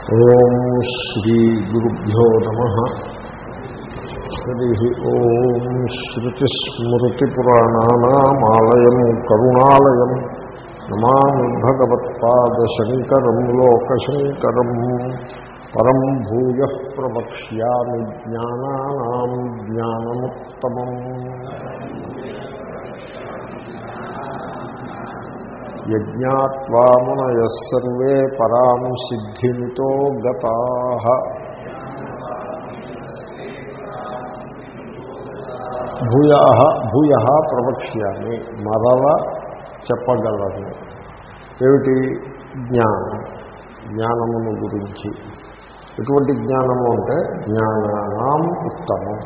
ఓం శ్రీ గురుభ్యో నమ. హరి ఓం శ్రుతిస్మృతిపురాణానామాలయం కరుణాలయం. నమామి భగవత్పాదశంకరం లోకశంకరం. పరం భూయ ప్రవక్ష్యామి జ్ఞానానాం జ్ఞానముత్తమం. యజ్ఞాత్వా సర్వే పరాం సిద్ధింతో గతా. భూయ భూయ ప్రవక్ష్యామి మరల చెప్పగలను ఏమిటి జ్ఞానం? జ్ఞానమును గురించి. ఎటువంటి జ్ఞానము అంటే జ్ఞానానాం ఉత్తమం.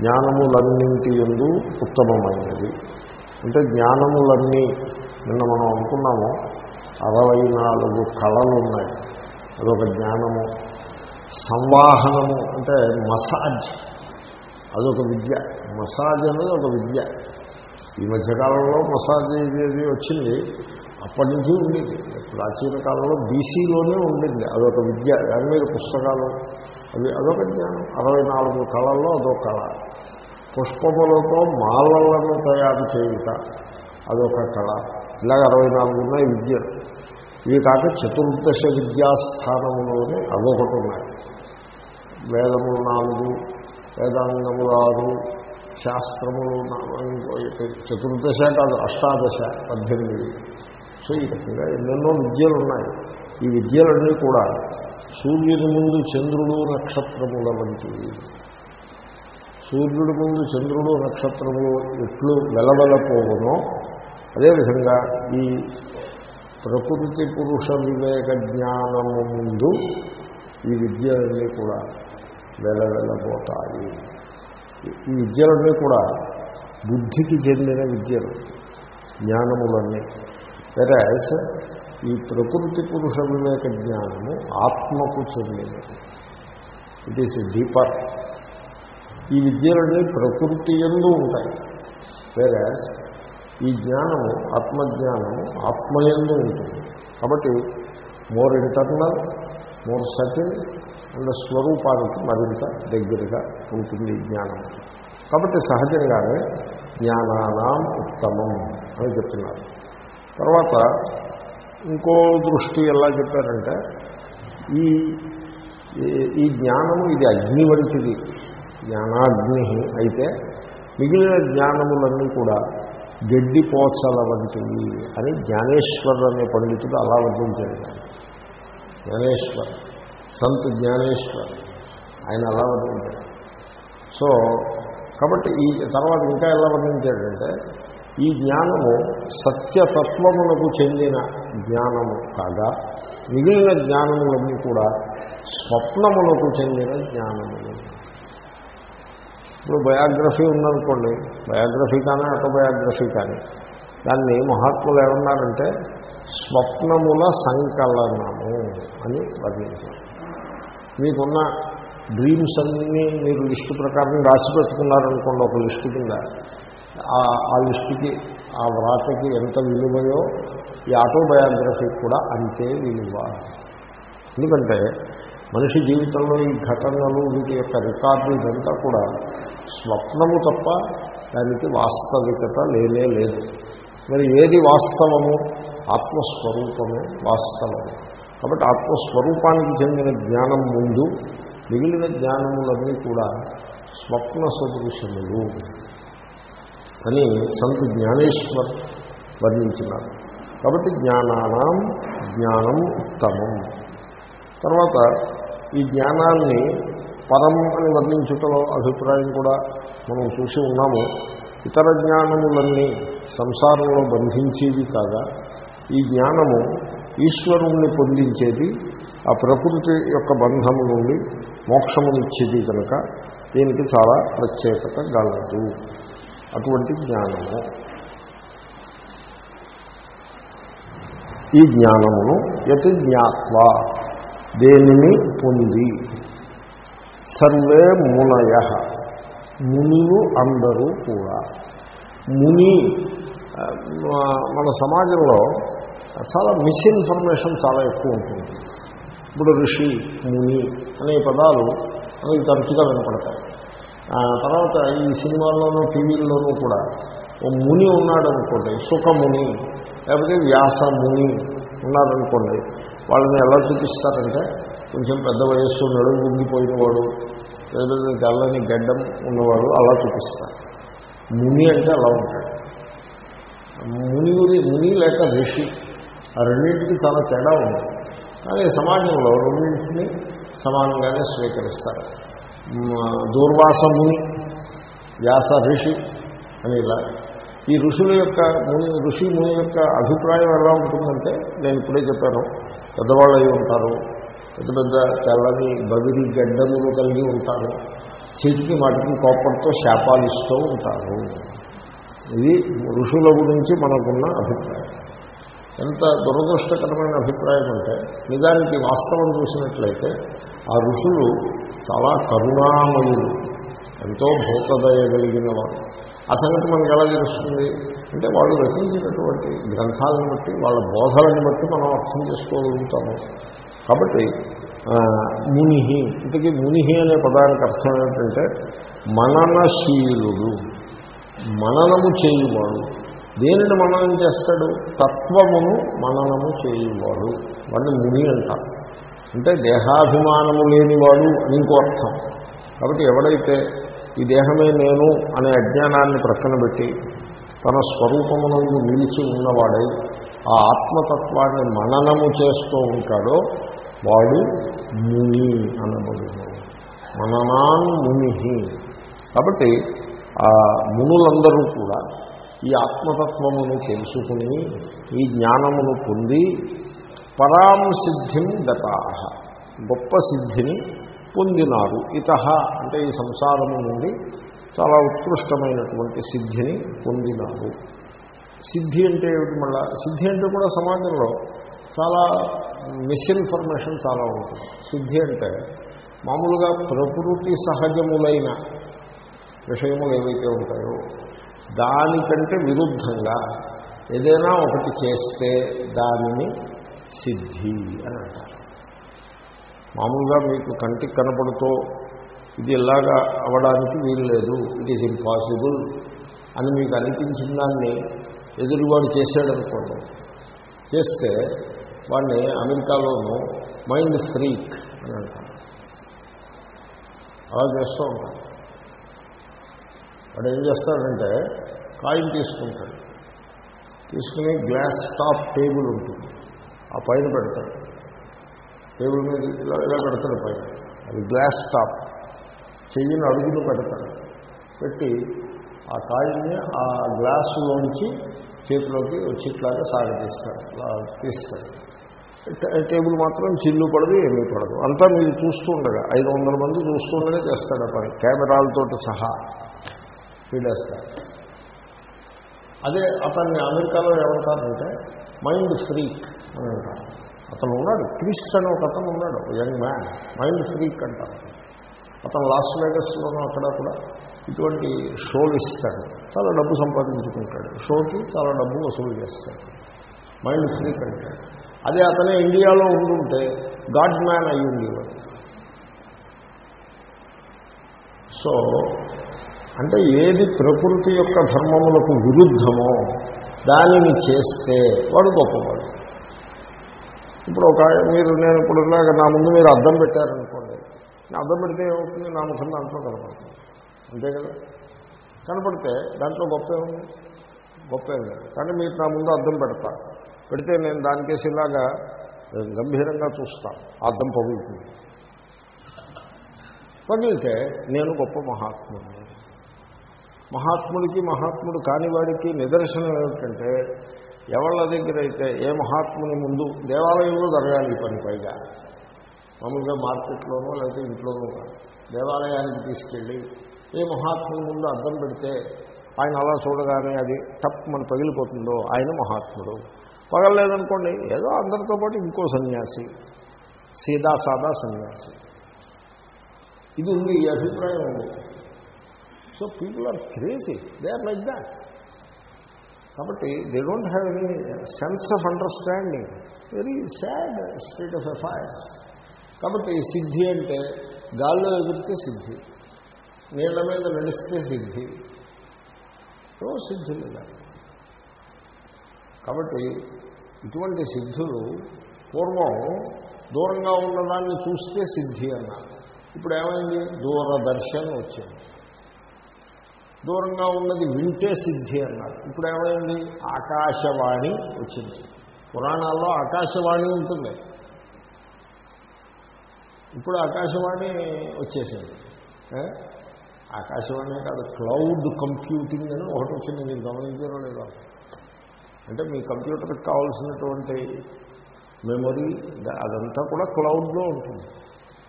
జ్ఞానములన్నింటి ఎందు ఉత్తమమైనది. అంటే జ్ఞానములన్నీ నిన్న మనం అనుకున్నాము అరవై నాలుగు కళలు ఉన్నాయి. అదొక జ్ఞానము. సంవాహనము అంటే మసాజ్. అదొక విద్య. మసాజ్ అనేది ఒక విద్య. ఈ మధ్యకాలంలో మసాజ్ ఇది వచ్చింది. అప్పటి నుంచి ఉండేది. ప్రాచీన కాలంలో బీసీలోనే ఉండింది. అదొక విద్య. దాని మీద పుస్తకాలు. అవి అదొక జ్ఞానం. అరవై నాలుగు కళల్లో అదొక కళ. పుష్పములతో మాలలను తయారు చేయుట అదొక కళ. ఇలాగ అరవై నాలుగు ఉన్నాయి విద్యలు ఇవి కాక చతుర్దశ విద్యాస్థానంలోనే అదొకటి ఉన్నాయి. వేదములు నాలుగు వేదాంగములు ఆరు శాస్త్రములు చతుర్దశ కాదు అష్టాదశ పద్దెనిమిది. సో ఈ రకంగా ఎన్నెన్నో విద్యలు ఉన్నాయి. ఈ విద్యలన్నీ కూడా సూర్యుని ముందు చంద్రుడు నక్షత్రముల వంటివి. సూర్యుడి ముందు చంద్రుడు నక్షత్రములు ఎట్లు వెలవెలపోవునో అదేవిధంగా ఈ ప్రకృతి పురుష వివేక జ్ఞానము ముందు ఈ విద్యలన్నీ కూడా వెలవెలబోతాయి ఈ విద్యలన్నీ కూడా బుద్ధికి చెందిన విద్యలు జ్ఞానములన్నీ. వెరాజ్ ఈ ప్రకృతి పురుష వివేక జ్ఞానము ఆత్మకు చెందినది. ఇట్ ఈస్ డీపర్ ఈ విద్యలన్నీ ప్రకృతి ఎందు ఉంటాయి. వెరాజ్ ఈ జ్ఞానము ఆత్మజ్ఞానము ఆత్మయంలో ఉంటుంది. కాబట్టి more internal more subtle and స్వరూపానికి మరింత దగ్గరగా ఉంటుంది జ్ఞానం కాబట్టి సహజంగానే జ్ఞానానాం ఉత్తమం అని చెప్తున్నారు. తర్వాత ఇంకో దృష్టి ఎలా చెప్పారంటే ఈ ఈ జ్ఞానము ఇది అగ్ని వంటిది. జ్ఞానాగ్ని అయితే మిగిలిన జ్ఞానములన్నీ కూడా గడ్డి పోచల వంటివి అని జ్ఞానేశ్వర్ అనే పండితుడు అలా వర్ణించాడు. జ్ఞానేశ్వర్ సంత్ జ్ఞానేశ్వర్ ఆయన అలా వర్ణించాడు. సో కాబట్టి ఈ తర్వాత ఇంకా ఎలా వర్ణించాడంటే ఈ జ్ఞానము సత్యతత్వమునకు చెందిన జ్ఞానము కాగా మిగిలిన జ్ఞానములన్నీ కూడా స్వప్నములకు చెందిన జ్ఞానములు ఇప్పుడు బయోగ్రఫీ ఉందనుకోండి బయోగ్రఫీ కానీ ఆటోబయోగ్రఫీ కానీ దాన్ని మహాత్ములు ఏమన్నారంటే స్వప్నముల సంకలనము అని వర్ణించారు. మీకున్న డ్రీమ్స్ అన్నీ మీరు లిస్టు ప్రకారం రాసి పెట్టుకున్నారనుకోండి ఒక లిస్టు కింద ఆ లిస్టుకి ఆ వ్రాతకి ఎంత విలువయో ఈ ఆటోబయోగ్రఫీకి కూడా అంతే విలువ. ఎందుకంటే మనిషి జీవితంలో ఈ ఘటనలు వీటి యొక్క రికార్డు ఇదంతా కూడా స్వప్నము తప్ప దానికి వాస్తవికత లేనే లేదు. మరి ఏది వాస్తవము? ఆత్మస్వరూపమే వాస్తవము కాబట్టి ఆత్మస్వరూపానికి చెందిన జ్ఞానం ముందు మిగిలిన జ్ఞానములన్నీ కూడా స్వప్న సదృశములు అని సంత్ జ్ఞానేశ్వర్ వర్ణించినారు. కాబట్టి జ్ఞానానం జ్ఞానం ఉత్తమం. తర్వాత ఈ జ్ఞానాన్ని పరం అని వర్ణించుటలో అభిప్రాయం కూడా మనం చూసి ఉన్నాము. ఇతర జ్ఞానములన్నీ సంసారంలో బంధించేది కాగా ఈ జ్ఞానము ఈశ్వరుణ్ణి పొందించేది ఆ ప్రకృతి యొక్క బంధము నుండి మోక్షమునిచ్చేది కనుక దీనికి చాలా ప్రత్యేకత గలదు. అటువంటి జ్ఞానము. ఈ జ్ఞానమును యతి జ్ఞాత్వ దేనిని పొంది? సర్వే మునయ. మునులు అందరూ కూడా. ముని మన సమాజంలో చాలా మిస్ఇన్ఫర్మేషన్ చాలా ఎక్కువ ఉంటుంది. ఇప్పుడు ఋషి ముని అనే పదాలు మనకి తరచుగా వినపడతాయి. తర్వాత ఈ సినిమాల్లోనూ టీవీల్లోనూ కూడా ఓ ముని ఉన్నాడు అనుకోండి సుఖముని లేకపోతే వ్యాసముని ఉన్నారనుకోండి వాళ్ళని ఎలా చూపిస్తారంటే కొంచెం పెద్ద వయస్సు నడుము ఉండిపోయిన వాడు లేదా గల్లని గడ్డం ఉన్నవాడు అలా చూపిస్తారు. ముని అంటే అలా ఉంటాడు. ముని ముని లేక ఋషి ఆ రెండింటికి చాలా తేడా ఉంది. కానీ సమాజంలో రెండింటిని సమానంగానే స్వీకరిస్తారు. దూర్వాస ముని వ్యాస ఋషి అని ఇలా. ఈ ఋషుల యొక్క ముని ఋషి ముని యొక్క అభిప్రాయం ఎలా ఉంటుందంటే నేను ఇప్పుడే చెప్పాను పెద్దవాళ్ళు అయి ఉంటారు పెద్ద పెద్ద తెల్లని బదిరి గడ్డములు కలిగి ఉంటారు. చీటికి మాటికి కోపంతో శాపాలు ఇస్తూ ఉంటారు. ఇది ఋషుల గురించి మనకున్న అభిప్రాయం. ఎంత దురదృష్టకరమైన అభిప్రాయం అంటే నిజానికి వాస్తవం చూసినట్లయితే ఆ ఋషులు చాలా కరుణామయులు ఎంతో భూతదయగలిగిన వారు. ఆ సంగతి మనకు ఎలా తెలుస్తుంది? అంటే వాళ్ళు రచించినటువంటి గ్రంథాలను బట్టి వాళ్ళ బోధలను బట్టి మనం అర్థం చేసుకోగలుగుతాము. కాబట్టి మునిహి. ఇంతకీ మునిహి అనే పదానికి అర్థం ఏంటంటే మననశీలుడు. మననము చేయువాడు. దేనిని మననం చేస్తాడు? తత్వమును మననము చేయువాడు. వాడిని ముని అంటారు అంటే దేహాభిమానము లేనివాడు అని ఇంకో అర్థం. కాబట్టి ఎవడైతే ఈ దేహమే నేను అనే అజ్ఞానాన్ని ప్రక్కన పెట్టి తన స్వరూపమునందు నిలిచి ఉన్నవాడై ఆ ఆత్మతత్వాన్ని మననము చేస్తూ ఉంటాడో వాడు ముని అనబడు మననాన్ ముని కాబట్టి ఆ మునులందరూ కూడా ఈ ఆత్మతత్వమును తెలుసుకుని ఈ జ్ఞానమును పొంది పరాం సిద్ధిం గతా గొప్ప సిద్ధిని పొందినారు. ఇత అంటే ఈ సంసారము నుండి చాలా ఉత్కృష్టమైనటువంటి సిద్ధిని పొందినారు. సిద్ధి అంటే ఏమిటి మళ్ళా? సిద్ధి అంటే కూడా సమాజంలో చాలా మిస్ఇన్ఫర్మేషన్ చాలా ఉంటుంది. సిద్ధి అంటే మామూలుగా ప్రకృతి సహజములైన విషయములు ఏవైతే ఉంటాయో దానికంటే విరుద్ధంగా ఏదైనా ఒకటి చేస్తే దానిని సిద్ధి అని అంటారు. మామూలుగా మీకు కంటికి కనపడుతూ ఇది ఇలాగా అవ్వడానికి వీలు లేదు ఇట్ ఈజ్ ఇంపాసిబుల్ అని మీకు అనిపించిన దాన్ని ఎదురువాడు చేశాడనుకోండి. చేస్తే వాడిని అమెరికాలోనూ మైండ్ ఫ్రీక్ అని అంటారు. అలా చేస్తూ ఉంటారు. వాడు ఏం చేస్తాడంటే కాయిన్ తీసుకుంటాడు. తీసుకుని గ్లాస్ టాప్ టేబుల్ ఉంటుంది. ఆ పైన పెడతాడు. టేబుల్ మీద ఇలా ఇలా పెడతాడు పైన. అది గ్లాస్ టాప్. చెయ్యిని అడుగులు పెడతాడు. పెట్టి ఆ కాయిన్ని ఆ గ్లాసులోంచి చేతిలోకి వచ్చిట్లాగా సాగతీస్తాడు తీస్తాడు. టేబుల్ మాత్రం చిల్లు పడదు ఏమీ పడదు. అంతా మీరు చూస్తుండగా ఐదు వందల మంది చూస్తుండగా చేస్తాడు ఆ పని. కెమెరాలతో సహా వీడేస్తాడు అదే అతన్ని అమెరికాలో ఏమంటారంటే మైండ్ ఫ్రీక్ అని అంటారు. అతను ఉన్నాడు క్రిస్ అని ఒక అతను ఉన్నాడు యంగ్ మ్యాన్. మైండ్ ఫ్రీక్ అంటారు. అతను లాస్ వేగస్లోనూ అక్కడ కూడా ఇటువంటి షోలు ఇస్తాడు. చాలా డబ్బు సంపాదించుకుంటాడు. షోకి చాలా డబ్బు వసూలు చేస్తాడు. మైండ్ ఫ్రీక్ అంటాడు. అదే అతనే ఇండియాలో ఉండుంటే గాడ్ మ్యాన్ అయి ఉండేవాడు సో అంటే ఏది ప్రకృతి యొక్క ధర్మములకు విరుద్ధమో దానిని చేస్తే వాడు గొప్పవాడు. ఇప్పుడు ఒక మీరు నేను ఇప్పుడు ఇలాగ నా ముందు మీరు అద్దం పెట్టారనుకోండి నా అద్దం పెడితే ఏమవుతుంది? నా ముఖం దాంట్లో కనపడుతుంది. అంతే కదా? కనపడితే దాంట్లో గొప్ప ఏముంది? గొప్ప ఏం లేదు. కానీ మీరు నా ముందు అద్దం పెడతారు. పెడితే నేను దానికేసి ఇలాగా గంభీరంగా చూస్తాను అర్థం పగులుతుంది. పగిలితే నేను గొప్ప మహాత్ముడిని. మహాత్ముడికి మహాత్ముడు కానివాడికి నిదర్శనం ఏమిటంటే ఎవళ్ళ దగ్గర అయితే ఏ మహాత్ముని ముందు దేవాలయంలో జరగాలి ఈ పని పైగా. మామూలుగా మార్కెట్లోనో లేకపోతే ఇంట్లోనూ దేవాలయానికి తీసుకెళ్ళి ఏ మహాత్ముని ముందు అర్థం పెడితే ఆయన అలా చూడగానే అది తప్పు మన పగిలిపోతుందో ఆయన మహాత్ముడు. పగలలేదనుకోండి ఏదో అందరితో పాటు ఇంకో సన్యాసి సీదా సాదా సన్యాసి. ఇది ఉంది ఈ అభిప్రాయం ఉంది so people are crazy they are like that కాబట్టి they don't have any sense of understanding very sad state of affairs కాబట్టి సిద్ధి అంటే గాల్లో ఎగిరితే సిద్ధి నీళ్ళ మీద నడిస్తే సిద్ధి. సో సిద్ధి లేదా కాబట్టి ఇటువంటి సిద్ధులు పూర్వం దూరంగా ఉన్నదాన్ని చూస్తే సిద్ధి అన్నారు. ఇప్పుడు ఏమైంది? దూరదర్శన్ వచ్చింది. దూరంగా ఉన్నది వింటే సిద్ధి అన్నారు. ఇప్పుడు ఏమైంది? ఆకాశవాణి వచ్చింది. పురాణాల్లో ఆకాశవాణి ఉంటుంది. ఇప్పుడు ఆకాశవాణి వచ్చేసింది. ఆకాశవాణి కాదు క్లౌడ్ కంప్యూటింగ్ అని ఒకటి వచ్చింది. మీరు గమనించారో లేదో? అంటే మీ కంప్యూటర్కి కావాల్సినటువంటి మెమొరీ అదంతా కూడా క్లౌడ్లో ఉంటుంది.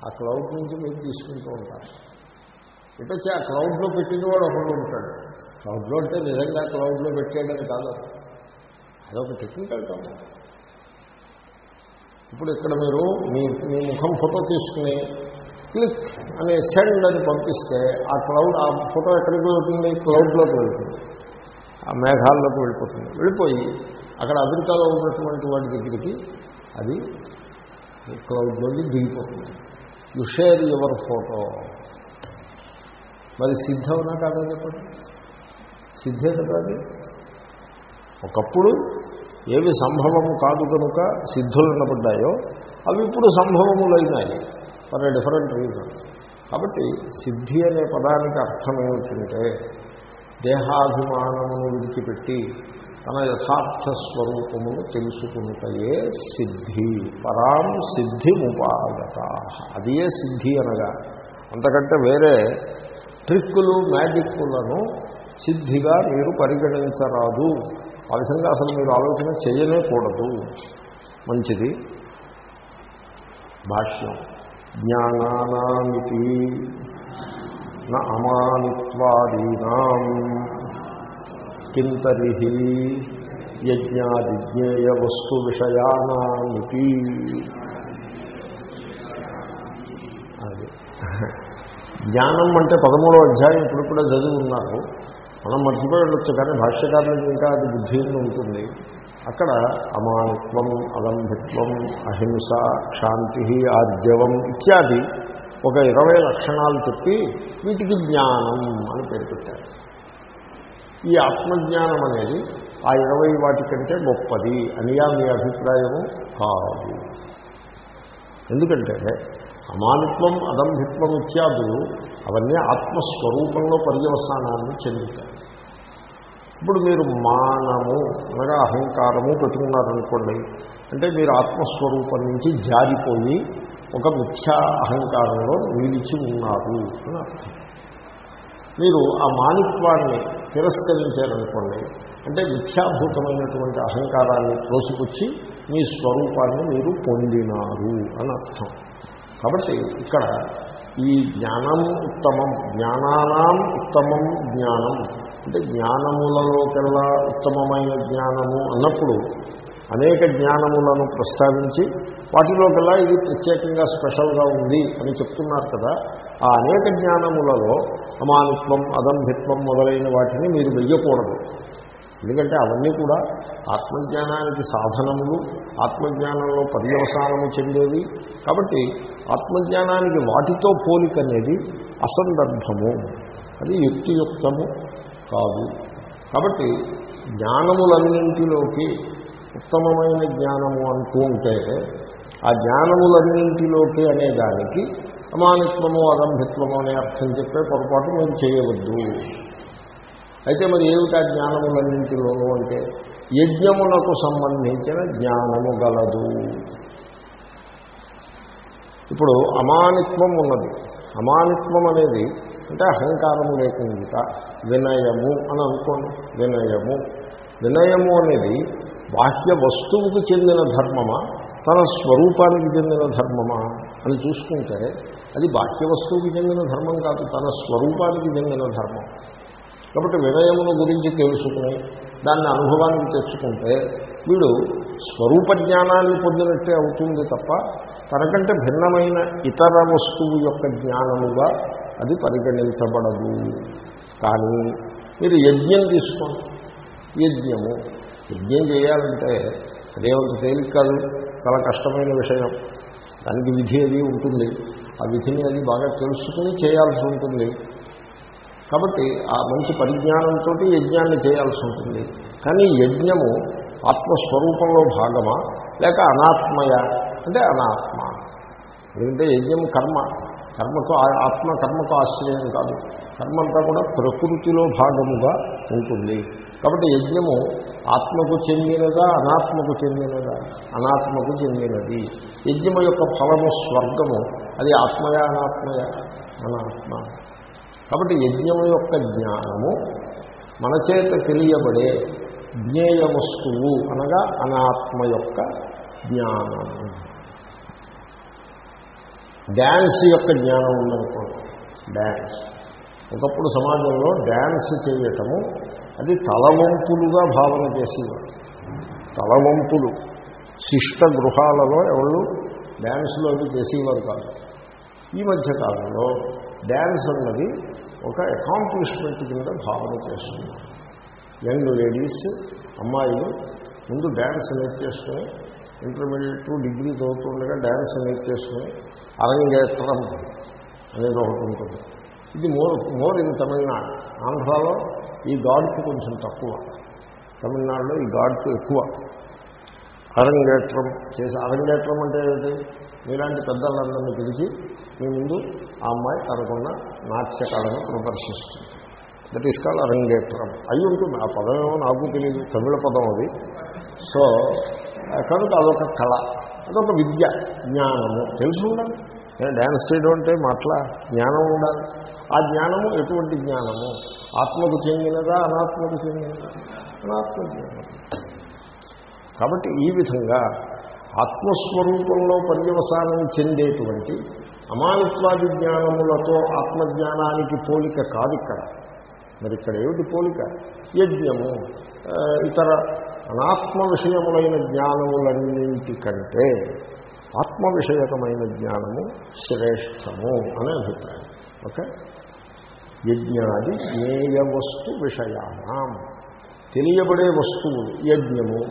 ఆ క్లౌడ్ నుంచి మీరు తీసుకుంటూ ఉంటారు. ఇటు వచ్చి ఆ క్లౌడ్లో పెట్టిన వాడు ఒకడు ఉంటాడు. క్లౌడ్లో అంటే నిజంగా క్లౌడ్లో పెట్టేయడం కాదు అదొక టెక్నికల్ కాదు ఇప్పుడు ఇక్కడ మీరు మీ మీ ముఖం ఫోటో తీసుకుని క్లిక్ అనే సెండ్ అని పంపిస్తే ఆ క్లౌడ్ ఆ ఫోటో ఎక్కడికి వెళ్తుంది క్లౌడ్లోకి వెళ్తుంది. ఆ మేఘాల్లోకి వెళ్ళిపోతుంది. వెళ్ళిపోయి అక్కడ అమెరికాలో ఉన్నటువంటి వాటి దగ్గరికి అది క్లౌడ్లోకి దిగిపోతుంది. యు షేర్ యువర్ ఫోటో మరి సిద్ధవునా కాదా చెప్పండి? సిద్ధే కదా అది? ఒకప్పుడు ఏవి సంభవము కాదు కనుక సిద్ధులు అనబడ్డాయో అవి ఇప్పుడు సంభవములైనాయి ఫర్ ఎ డిఫరెంట్ రీజన్. కాబట్టి సిద్ధి అనే పదానికి అర్థం ఏమిటంటే దేహాభిమానమును విడిచిపెట్టి తన యథార్థ స్వరూపమును తెలుసుకుంటయే సిద్ధి. పరాం సిద్ధి ముపాగత అదియే సిద్ధి అనగా అంతకంటే వేరే ట్రిక్కులు మ్యాజిక్కులను సిద్ధిగా మీరు పరిగణించరాదు. ఆ విధంగా అసలు మీరు ఆలోచన చేయలేకూడదు. మంచిది. భాష్యం. జ్ఞానానామితి. న అమానిత్వాదీనాం కింతరి యజ్ఞాదిజ్ఞేయ వస్తు విషయానామితి అది. జ్ఞానం అంటే పదమూడో అధ్యాయం ఇప్పుడు కూడా చదివి ఉన్నారు మనం మర్చిపోయి ఉండొచ్చు కానీ భాష్యకారులకు ఇంకా అది బుద్ధిలో ఉంటుంది. అక్కడ అమానిత్వం అలంభిత్వం అహింస క్షాంతి ఆర్జవం ఇత్యాది ఒక ఇరవై లక్షణాలు చెప్పి వీటికి జ్ఞానం అని పేరు పెట్టారు. ఈ ఆత్మజ్ఞానం అనేది ఆ ఇరవై వాటి కంటే గొప్పది అనియా మీ అభిప్రాయము కాదు. ఎందుకంటే అమానిత్వం అదంభిత్వం ఇత్యాదులు అవన్నీ ఆత్మస్వరూపంలో పర్యవసానాన్ని చెందుతాయి. ఇప్పుడు మీరు మానము అనగా అహంకారము పెట్టుకున్నారనుకోండి అంటే మీరు ఆత్మస్వరూపం నుంచి జారిపోయి ఒక మిథ్యా అహంకారంలో నిలిచి ఉన్నారు అని అర్థం. మీరు ఆ మానిత్వాన్ని తిరస్కరించారనుకోండి అంటే మిథ్యాభూతమైనటువంటి అహంకారాన్ని తోసుకొచ్చి మీ స్వరూపాన్ని మీరు పొందినారు అని అర్థం. కాబట్టి ఇక్కడ ఈ జ్ఞానం ఉత్తమం జ్ఞానానాం ఉత్తమం జ్ఞానం అంటే జ్ఞానములలోకెల్లా ఉత్తమమైన జ్ఞానము అన్నప్పుడు అనేక జ్ఞానములను ప్రస్తావించి వాటిలోకెల్లా ఇది ప్రత్యేకంగా స్పెషల్గా ఉంది అని చెప్తున్నారు కదా. ఆ అనేక జ్ఞానములలో అమానిత్వం అదంభిత్వం మొదలైన వాటిని మీరు వెయ్యకూడదు. ఎందుకంటే అవన్నీ కూడా ఆత్మజ్ఞానానికి సాధనములు ఆత్మజ్ఞానంలో పర్యవసానము చెందేవి. కాబట్టి ఆత్మజ్ఞానానికి వాటితో పోలిక అనేది అసందర్భము. అది యుక్తియుక్తము కాదు. కాబట్టి జ్ఞానములన్నింటిలోకి ఉత్తమమైన జ్ఞానము అంటూ ఉంటే ఆ జ్ఞానములన్నింటిలోకి అనే దానికి అమానిత్వము అదంభిత్వము అనే అర్థం చెప్పే పొరపాటు మీరు చేయవద్దు. అయితే మరి ఏమిటా జ్ఞానములన్నింటిలోనూ అంటే యజ్ఞమునకు సంబంధించిన జ్ఞానము గలదు. ఇప్పుడు అమానిత్వం ఉన్నది. అమానిత్వం అనేది అంటే అహంకారము లేకుండా వినయము అని అనుకోండి. వినయము. వినయము అనేది బాహ్య వస్తువుకు చెందిన ధర్మమా? తన స్వరూపానికి చెందిన ధర్మమా? అని చూసుకుంటే అది బాహ్య వస్తువుకి చెందిన ధర్మం కాదు తన స్వరూపానికి చెందిన ధర్మం. కాబట్టి వినయమును గురించి తెలుసుకుని దాన్ని అనుభవానికి తెచ్చుకుంటే వీడు స్వరూప జ్ఞానాన్ని పొందినట్టే అవుతుంది తప్ప తనకంటే భిన్నమైన ఇతర వస్తువు యొక్క జ్ఞానముగా అది పరిగణించబడదు. కానీ మీరు యజ్ఞం తీసుకోండి. యజ్ఞము యజ్ఞం చేయాలంటే అదేమంత తేలిక కాదు చాలా కష్టమైన విషయం. దానికి విధి అది ఉంటుంది. ఆ విధిని అది బాగా తెలుసుకుని చేయాల్సి ఉంటుంది. కాబట్టి ఆ మంచి పరిజ్ఞానంతో యజ్ఞాన్ని చేయాల్సి ఉంటుంది. కానీ యజ్ఞము ఆత్మస్వరూపంలో భాగమా లేక అనాత్మయ? అంటే అనాత్మ. ఎందుకంటే యజ్ఞం కర్మ. కర్మకు ఆ- ఆత్మ కర్మకు ఆశ్రయం కాదు. కర్మ అంతా కూడా ప్రకృతిలో భాగముగా ఉంటుంది. కాబట్టి యజ్ఞము ఆత్మకు చెందినదా అనాత్మకు చెందినదా? అనాత్మకు చెందినది. యజ్ఞము యొక్క ఫలము స్వర్గము. అది ఆత్మయా అనాత్మయ? అనాత్మ కాబట్టి యజ్ఞము యొక్క జ్ఞానము మన చేత తెలియబడే జ్ఞేయ వస్తువు అనగా అనాత్మ యొక్క జ్ఞానము. డ్యాన్స్ యొక్క జ్ఞానం ఉందనుకోండి డ్యాన్స్ ఒకప్పుడు సమాజంలో డ్యాన్స్ చేయటము అది తలవంపులుగా భావన చేసేవారు. తలవంపులు. శిష్ట గృహాలలో ఎవరు? డ్యాన్స్లో అవి చేసేవారు కాదు. ఈ మధ్య కాలంలో డ్యాన్స్ అన్నది ఒక అకాంప్లిష్మెంట్ కింద భావన చేస్తుంది. యంగ్ లేడీస్ అమ్మాయిలు ముందు డ్యాన్స్ నేర్చేసుకుని ఇంటర్మీడియట్ డిగ్రీ చదువుతుండగా డ్యాన్స్ నేర్చేసుకుని అరంగేత్రం అనేది ఒకటి ఉంటుంది. ఇది మోర్ మోర్ ఇన్ తమిళనాడు. ఆంధ్రాలో ఈ గాడ్కి కొంచెం తక్కువ. తమిళనాడులో ఈ గాడ్కి ఎక్కువ. అరంగేట్రం చేసి అరంగేట్రం అంటే ఏంటి మీలాంటి పెద్దలందరినీ పిలిచి మీ ముందు ఆ అమ్మాయి తనకున్న నాట్యకళను ప్రదర్శిస్తుంది. దట్ ఈస్ కాల్ అరంగేట్రం. అయి ఉంటుంది ఆ పదం ఏమో నాకు తెలియదు తమిళ పదం అది. సో కనుక అదొక కళ అదొక విద్య జ్ఞానము. తెలుసు ఉండాలి డ్యాన్స్ చేయడం అంటే మాట్లా జ్ఞానం ఉండాలి. ఆ జ్ఞానము ఎటువంటి జ్ఞానము? ఆత్మకు చెందినదా అనాత్మకు చెందినదా? అనాత్మ జ్ఞానం కాబట్టి ఈ విధంగా ఆత్మస్వరూపంలో పర్యవసానం చెందేటువంటి అమానిత్వాది జ్ఞానములతో ఆత్మజ్ఞానానికి పోలిక కాదు ఇక్కడ. మరి ఇక్కడ ఏమిటి పోలిక? యజ్ఞము ఇతర అనాత్మ విషయములైన జ్ఞానములన్నింటికంటే ఆత్మ విషయకమైన జ్ఞానము శ్రేష్టము అనే అభిప్రాయం. ఓకే? యజ్ఞాది జ్ఞేయ వస్తు విషయానం. తెలియబడే వస్తువులు యజ్ఞము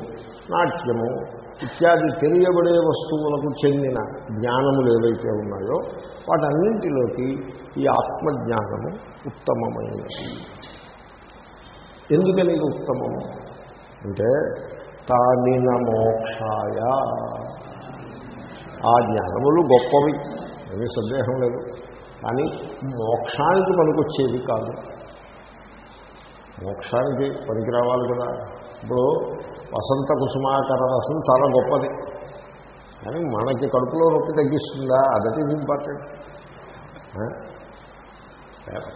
నాట్యము ఇత్యాది తెలియబడే వస్తువులకు చెందిన జ్ఞానములు ఏవైతే ఉన్నాయో వాటన్నింటిలోకి ఈ ఆత్మజ్ఞానము ఉత్తమమైనది. ఎందుకని ఉత్తమము? అంటే తానిన మోక్షాయ ఆ జ్ఞానములు గొప్పవి. ఏమీ సందేహం లేదు. కానీ మోక్షానికి పనికొచ్చేది కాదు. మోక్షానికి పనికి రావాలి కదా. ఇప్పుడు వసంత కుసుమాకర రసం చాలా గొప్పది. కానీ మనకి కడుపులో నొప్పి తగ్గిస్తుందా? That is important.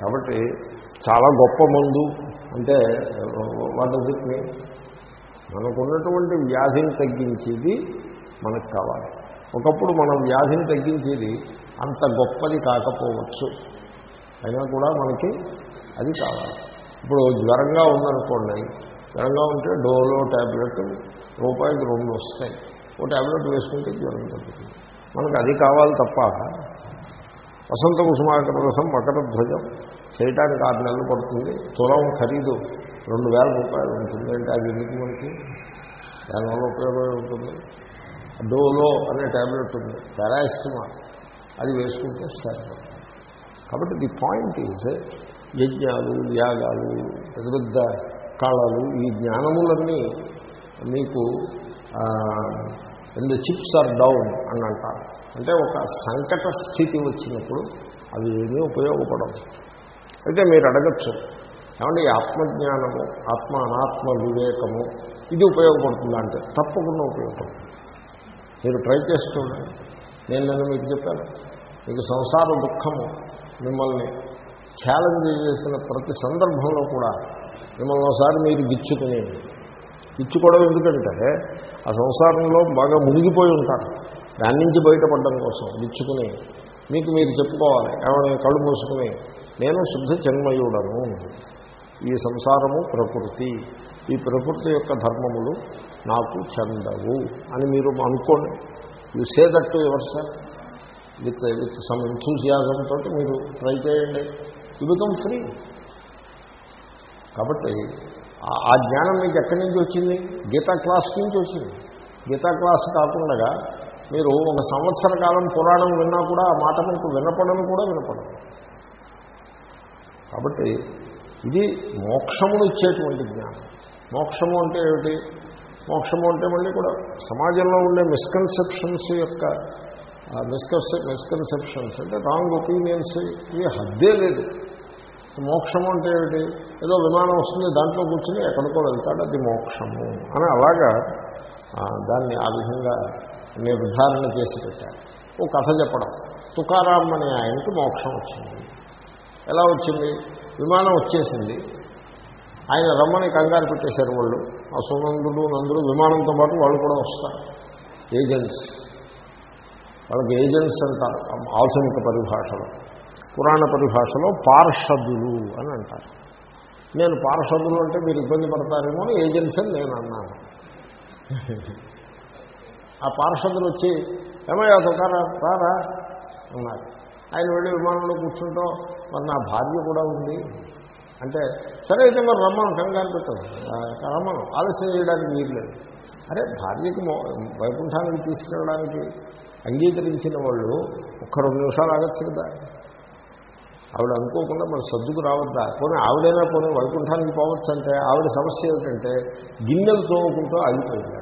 కాబట్టి చాలా గొప్ప మందు అంటే వాట్ డస్ ఇట్ మీన్? మనకున్నటువంటి వ్యాధిని తగ్గించేది మనకు కావాలి. ఒకప్పుడు మనం వ్యాధిని తగ్గించేది అంత గొప్పది కాకపోవచ్చు. అయినా కూడా మనకి అది కావాలి. ఇప్పుడు జ్వరంగా ఉందనుకోండి జ్వరంగా ఉంటే డోలో ట్యాబ్లెట్ రూపాయికి రెండు వస్తాయి. ఓ ట్యాబ్లెట్ వేసుకుంటే జ్వరం తగ్గుతుంది. మనకు అది కావాలి తప్ప వసంత కుసుమాకర రసం మకర ధ్వజం చేయటానికి ఆరు నెలలు పడుతుంది. తులం ఖరీదు. రెండు వేల రూపాయలు ఉంటుంది అంటే అది ఎందుకు మనకి? దానివల్ల ఉపయోగం ఉంటుంది. డోలో అనే ట్యాబ్లెట్ ఉంది. పారాయిస్తమా అది వేసుకుంటే సరే కాబట్టి ది పాయింట్ ఈజ్ యజ్ఞాలు యాగాలు పెద్ద పెద్ద కళలు ఈ జ్ఞానములన్నీ మీకు రెండు చిప్స్ ఆర్ డౌన్ అని అంటారు. అంటే ఒక సంకట స్థితి వచ్చినప్పుడు అవి ఏమీ ఉపయోగపడదు అయితే మీరు అడగచ్చు. ఏమంటే ఆత్మజ్ఞానము ఆత్మ అనాత్మ వివేకము ఇది ఉపయోగపడుతుందా అంటే తప్పకుండా ఉపయోగపడుతుంది. మీరు ట్రై చేసి నేను నిన్న మీకు చెప్పాను మీకు సంసార దుఃఖము మిమ్మల్ని ఛాలెంజ్ చేసిన ప్రతి సందర్భంలో కూడా మిమ్మల్ని ఒకసారి మీరు గిచ్చుకుని గిచ్చుకోవడం ఎందుకంటే ఆ సంసారంలో బాగా మునిగిపోయి ఉంటారు. దాని నుంచి బయటపడడం కోసం గిచ్చుకుని మీకు మీరు చెప్పుకోవాలి ఏమైనా కళ్ళు మూసుకుని నేను శుద్ధ జన్మయుడను. ఈ సంసారము ప్రకృతి. ఈ ప్రకృతి యొక్క ధర్మములు నాకు చెందవు అని మీరు అనుకోండి. You say that to ever sir with with some enthusiasm తోటి మీరు ట్రై చేయండి. యు బికమ్ ఫ్రీ కాబట్టి ఆ- ఆ జ్ఞానం మీకు ఎక్కడి నుంచి వచ్చింది? గీతా క్లాస్ నుంచి వచ్చింది. గీతా క్లాస్ కాకుండా మీరు ఒక సంవత్సర కాలం పురాణం విన్నా కూడా ఆ మాట మీకు వినపడను కూడా వినపడదు. కాబట్టి ఇది మోక్షమును ఇచ్చేటువంటి జ్ఞానం. మోక్షము అంటే ఏమిటి? మోక్షము అంటే మళ్ళీ కూడా సమాజంలో ఉండే మిస్కన్సెప్షన్స్ యొక్క మిస్కన్సె మిస్కన్సెప్షన్స్ అంటే రాంగ్ ఒపీనియన్స్ ఇవి హద్దే లేదు. మోక్షము అంటే ఏమిటి? ఏదో విమానం వస్తుంది దాంట్లో కూర్చుని ఎక్కడికో వెళ్తాడు అది మోక్షము అని అలాగా దాన్ని ఆ విధంగా నిర్ధారణ చేసి పెట్టారు. ఓ కథ చెప్పడం తుకారాం అనే ఆయనకి మోక్షం వచ్చింది. ఎలా వచ్చింది? విమానం వచ్చేసింది. ఆయన రమ్మని కంగారు పెట్టేశారు వాళ్ళు. ఆ సునందుడు నందుడు విమానంతో పాటు వాళ్ళు కూడా వస్తారు. ఏజెంట్స్. వాళ్ళకి ఏజెంట్స్ అంటారు ఆధునిక పరిభాషలో. పురాణ పరిభాషలో పార్షదులు అని అంటారు. నేను పార్షదులు అంటే మీరు ఇబ్బంది పడతారేమో అని ఏజెంట్స్ అని నేను అన్నాను. ఆ పార్షదులు వచ్చి ఏమయ్యా తుకారా రారా? అన్నారు. ఆయన వెళ్ళి విమానంలో కూర్చుంటాం. మరి నా భార్య కూడా ఉంది. అంటే సరే అయితే మరి రమ్మను కంగారు పెట్టదు రమ్మను. ఆలస్యం చేయడానికి వీలు లేదు. అరే భార్యకి వైకుంఠానికి తీసుకెళ్ళడానికి అంగీకరించిన వాళ్ళు ఒక్క రెండు నిమిషాలు ఆగచ్చు కదా. ఆవిడ అనుకోకుండా మరి సర్దుకు రావద్దా? పోనీ ఆవిడైనా పోనీ వైకుంఠానికి పోవచ్చు అంటే ఆవిడ సమస్య ఏమిటంటే గిన్నెలు తోముకుంటూ ఆగిపోయింది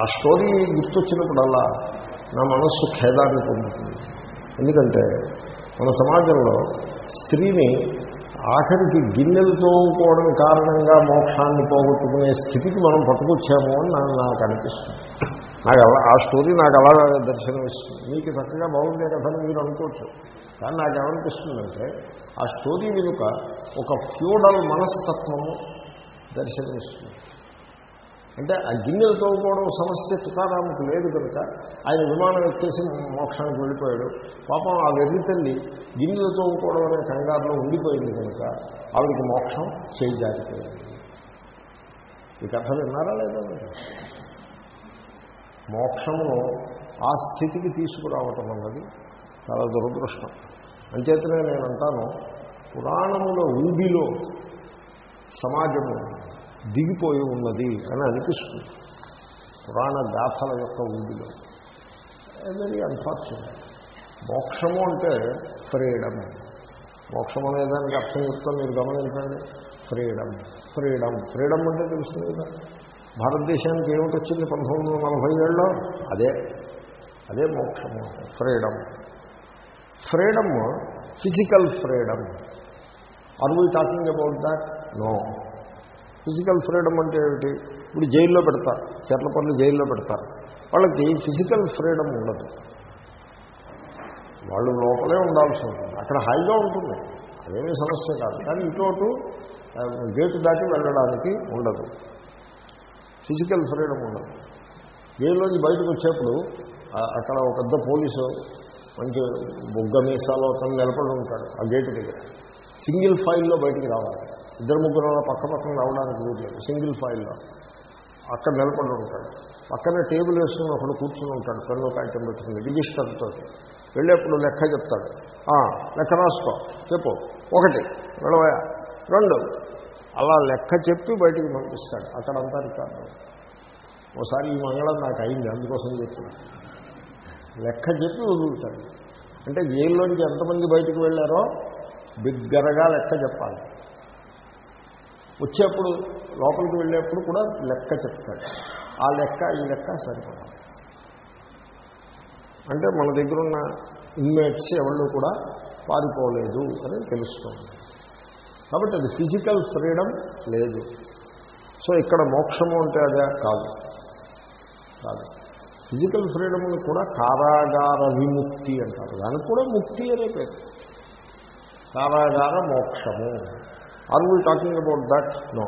ఆ స్టోరీ గుర్తొచ్చినప్పుడల్లా నా మనస్సు ఖేదాన్ని పొందుతుంది. ఎందుకంటే మన సమాజంలో స్త్రీని ఆఖరికి గిన్నెలు తోముకోవడం కారణంగా మోక్షాన్ని పోగొట్టుకునే స్థితికి మనం పట్టుకొచ్చాము అని నాకు నాకు అనిపిస్తుంది. నాకు అలా ఆ స్టోరీ నాకు అలా దర్శనమిస్తుంది మీకు చక్కగా బాగుండే కథను మీరు అనుకోవచ్చు. కానీ నాకు ఏమనిపిస్తుందంటే ఆ స్టోరీ వెనుక ఒక ఫ్యూడల్ మనస్తత్వము దర్శనమిస్తుంది. అంటే ఆ గిన్నెలు తోముకోవడం సమస్య తుకారాముకు లేదు కనుక ఆయన విమానం ఎక్కేసి మోక్షానికి వెళ్ళిపోయాడు. పాపం ఆ వెర్రి తల్లి గిన్నెలు తోముకోవడం అనే కంగారులో ఉండిపోయింది కనుక ఆవిడికి మోక్షం చేయజారిపోయింది ఈ కథ విన్నారా లేదా? మోక్షము మోక్షమును ఆ స్థితికి తీసుకురావటం అన్నది చాలా దురదృష్టం. అంచేతనే నేను అంటాను పురాణముల ఊబిలో సమాజము దిగిపోయి ఉన్నది అని అనిపిస్తుంది. పురాణ గాథల యొక్క ఊబిలో. వెరీ అన్ఫార్చునేట్ మోక్షము అంటే ఫ్రీడమ్. మోక్షం అనేదానికి అర్థం చెప్తాను మీరు గమనించండి. ఫ్రీడమ్. ఫ్రీడమ్. ఫ్రీడమ్ అంటే తెలుస్తుంది కదా. భారతదేశానికి ఏమిటి వచ్చింది పంతొమ్మిది వందల నలభై ఏళ్ళలో? అదే. అదే మోక్షము. Freedom. Freedom physical freedom. Are we talking about that no physical freedom అంటే ఏమిటి? ఇప్పుడు జైల్లో పెడతారు. చెర్లపల్లి జైల్లో పెడతారు. వాళ్ళకి ఫిజికల్ ఫ్రీడమ్ ఉండదు. వాళ్ళు లోపలే ఉండాల్సి ఉంటుంది. అక్కడ హాయిగా ఉంటుంది. అదేమీ సమస్య కాదు. కానీ ఇటు గేటు దాటి వెళ్ళడానికి ఉండదు. ఫిజికల్ ఫ్రీడమ్ ఉండదు. జైల్లోంచి బయటకు వచ్చేప్పుడు అక్కడ ఒక పెద్ద పోలీసు మంచి బొగ్గ మీసాలో అతను నిలబడి ఉంటాడు ఆ గేటు దగ్గర. సింగిల్ ఫైల్లో బయటికి రావాలి. ఇద్దరు ముగ్గురు పక్క పక్కన రావడానికి వీలేదు సింగిల్ ఫైల్లో అక్కడ నిలబడి ఉంటాడు. పక్కనే టేబుల్ వేసుకుని ఒకడు కూర్చుని ఉంటాడు. పెన్ను కాగితం పెట్టుకుని రిజిస్టర్తో వెళ్ళేప్పుడు లెక్క చెప్తాడు. లెక్క రాసుకో. చెప్పు. ఒకటి. వెళ్ళవయా రెండు. అలా లెక్క చెప్పి బయటికి పంపిస్తాడు. అక్కడంతా రికార్డు. ఒకసారి ఈ మంగళం నాకు అయింది. అందుకోసం చెప్తున్నా లెక్క చెప్పి వదులుతాడు. అంటే జైల్లోంచి ఎంతమంది బయటకు వెళ్ళారో బిగ్గరగా లెక్క చెప్పాలి. వచ్చేప్పుడు లోపలికి వెళ్ళేప్పుడు కూడా లెక్క చెప్తాడు. ఆ లెక్క ఈ లెక్క సరిపడాలి అంటే మన దగ్గర ఉన్న ఇన్మేట్స్ ఎవళ్ళు కూడా పారిపోలేదు అని తెలుస్తుంది. కాబట్టి అది ఫిజికల్ ఫ్రీడమ్ లేదు. సో ఇక్కడ మోక్షము అంటే అదే కాదు. కాదు. ఫిజికల్ ఫ్రీడమ్ని కూడా కారాగార విముక్తి అంటారు. దానికి కూడా ముక్తి అనే పేరు. కారాగార మోక్షము. Are we talking about that no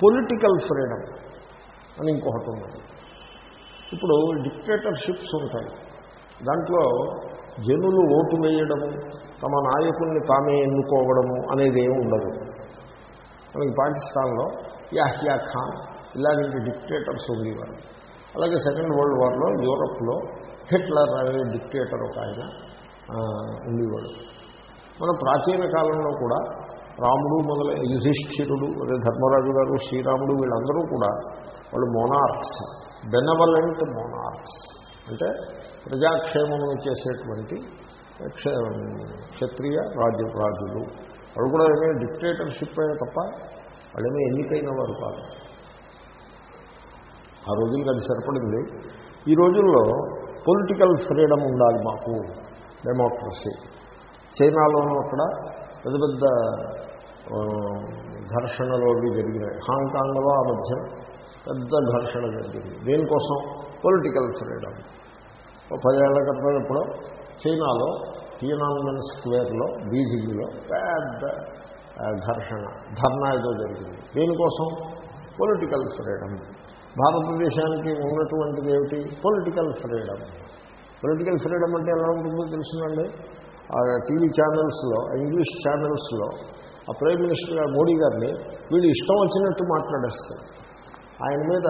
political freedom అని ఇంకొకటి ఉన్నది ఇప్పుడు డిక్టేటర్షిప్స్ ఉంటాయి. దాంట్లో జనులు ఓటు వేయడము తమ నాయకుల్ని తామే ఎన్నుకోవడము అనేది ఏమి ఉండదు. మనకి పాకిస్తాన్లో యాహ్యా ఖాన్ ఇలాంటి డిక్టేటర్స్ ఉండేవారు. అలాగే సెకండ్ వరల్డ్ వార్లో యూరప్లో హిట్లర్ అనే డిక్టేటర్ ఒక ఆయన ఉండేవాడు. మన ప్రాచీన కాలంలో కూడా రాముడు మొదలైన యుధిష్ఠిరుడు అదే ధర్మరాజు గారు శ్రీరాముడు వీళ్ళందరూ కూడా వాళ్ళు మోనార్క్స్ బెనవలెంట్ మోనార్క్స్ అంటే ప్రజాక్షేమం చేసేటువంటి క్షత్రియ రాజు రాజులు వాళ్ళు కూడా ఏమీ డిక్టేటర్షిప్ అయినా తప్ప వాళ్ళేమీ ఎన్నికైన వారు కాదు. ఆ రోజులకి అది సరిపడింది. ఈ రోజుల్లో పొలిటికల్ ఫ్రీడమ్ ఉండాలి మాకు డెమోక్రసీ చైనాలోనూ అక్కడ పెద్ద పెద్ద ఘర్షణలు అవి జరిగినాయి. హాంకాంగ్లో ఆ మధ్య పెద్ద ఘర్షణ జరిగింది. దేనికోసం పొలిటికల్ ఫ్రీడమ్ పదేళ్ళ క్రితం ఇప్పుడు చైనాలో టియనాన్మెన్ స్క్వేర్లో బీజింగ్లో పెద్ద ఘర్షణ ధర్నా ఏదో జరిగింది. దేనికోసం పొలిటికల్ ఫ్రీడమ్ భారతదేశానికి ఉన్నటువంటిది ఏమిటి? పొలిటికల్ ఫ్రీడమ్ పొలిటికల్ ఫ్రీడమ్ అంటే ఎలా ఉంటుందో తెలుసునండి టీవీ ఛానల్స్లో ఇంగ్లీష్ ఛానల్స్లో ఆ ప్రైమ్ మినిస్టర్ గారు మోడీ గారిని వీళ్ళు ఇష్టం వచ్చినట్టు మాట్లాడేస్తారు. ఆయన మీద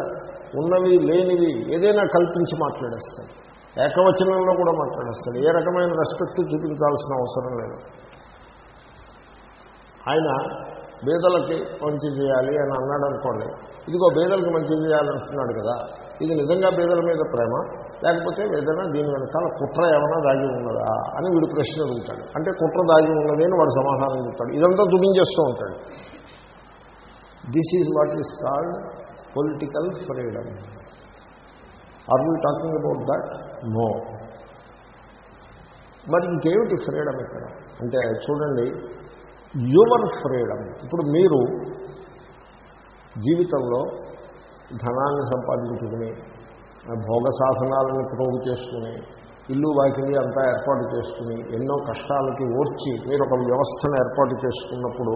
ఉన్నవి లేనివి ఏదైనా కల్పించి మాట్లాడేస్తారు. ఏకవచనంలో కూడా మాట్లాడేస్తాడు ఏ రకమైన రెస్పెక్ట్ చూపించాల్సిన అవసరం లేదు. ఆయన బీదలకి మంచి చేయాలి అని అన్నాడు అనుకోండి. ఇదిగో బీదలకి మంచి చేయాలంటున్నాడు కదా. ఇది నిజంగా బీదల మీద ప్రేమ? లేకపోతే ఏదైనా దీని వెనకాల కుట్ర ఏమైనా దాగి ఉన్నదా అని వీడు ప్రశ్న అడుగుతాడు. అంటే కుట్ర దాగి ఉన్నది అని వాడు సమాధానం చెప్తాడు. ఇదంతా దుమించేస్తూ ఉంటాడు. This is what is called political freedom are we talking about that no మరి ఇంకేమిటి ఫ్రీడమ్ ఇక్కడ? అంటే చూడండి యువర్ ఫ్రీడమ్ ఇప్పుడు మీరు జీవితంలో ధనాన్ని సంపాదించుకుని భోగ సాధనాలను ప్రోగు చేసుకుని ఇల్లు వాకిలి అంతా ఏర్పాటు చేసుకుని ఎన్నో కష్టాలకి ఓర్చి మీరు ఒక వ్యవస్థను ఏర్పాటు చేసుకున్నప్పుడు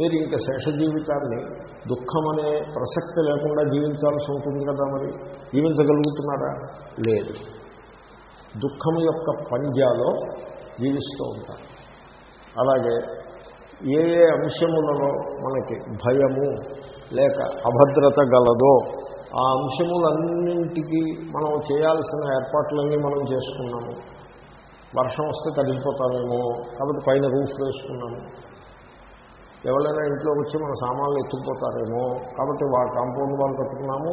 మీరు ఇంకా శేష జీవితాన్ని దుఃఖం అనే ప్రసక్తి లేకుండా జీవించాల్సి ఉంటుంది కదా మరి? జీవించగలుగుతున్నారా? లేదు. దుఃఖం యొక్క పంజాలో జీవిస్తూ ఉంటారు. అలాగే ఏ ఏ అంశములలో మనకి భయము లేక అభద్రత గలదో ఆ అంశములన్నింటికి మనం చేయాల్సిన ఏర్పాట్లన్నీ మనం చేసుకున్నాము. వర్షం వస్తే తడిసిపోతామేమో కాబట్టి పైన రూఫ్ వేసుకున్నాము. ఎవరైనా ఇంట్లో వచ్చి మన సామాన్లు ఎత్తుకుపోతారేమో కాబట్టి వా కాంపౌండ్ వాళ్ళు కట్టుకున్నాము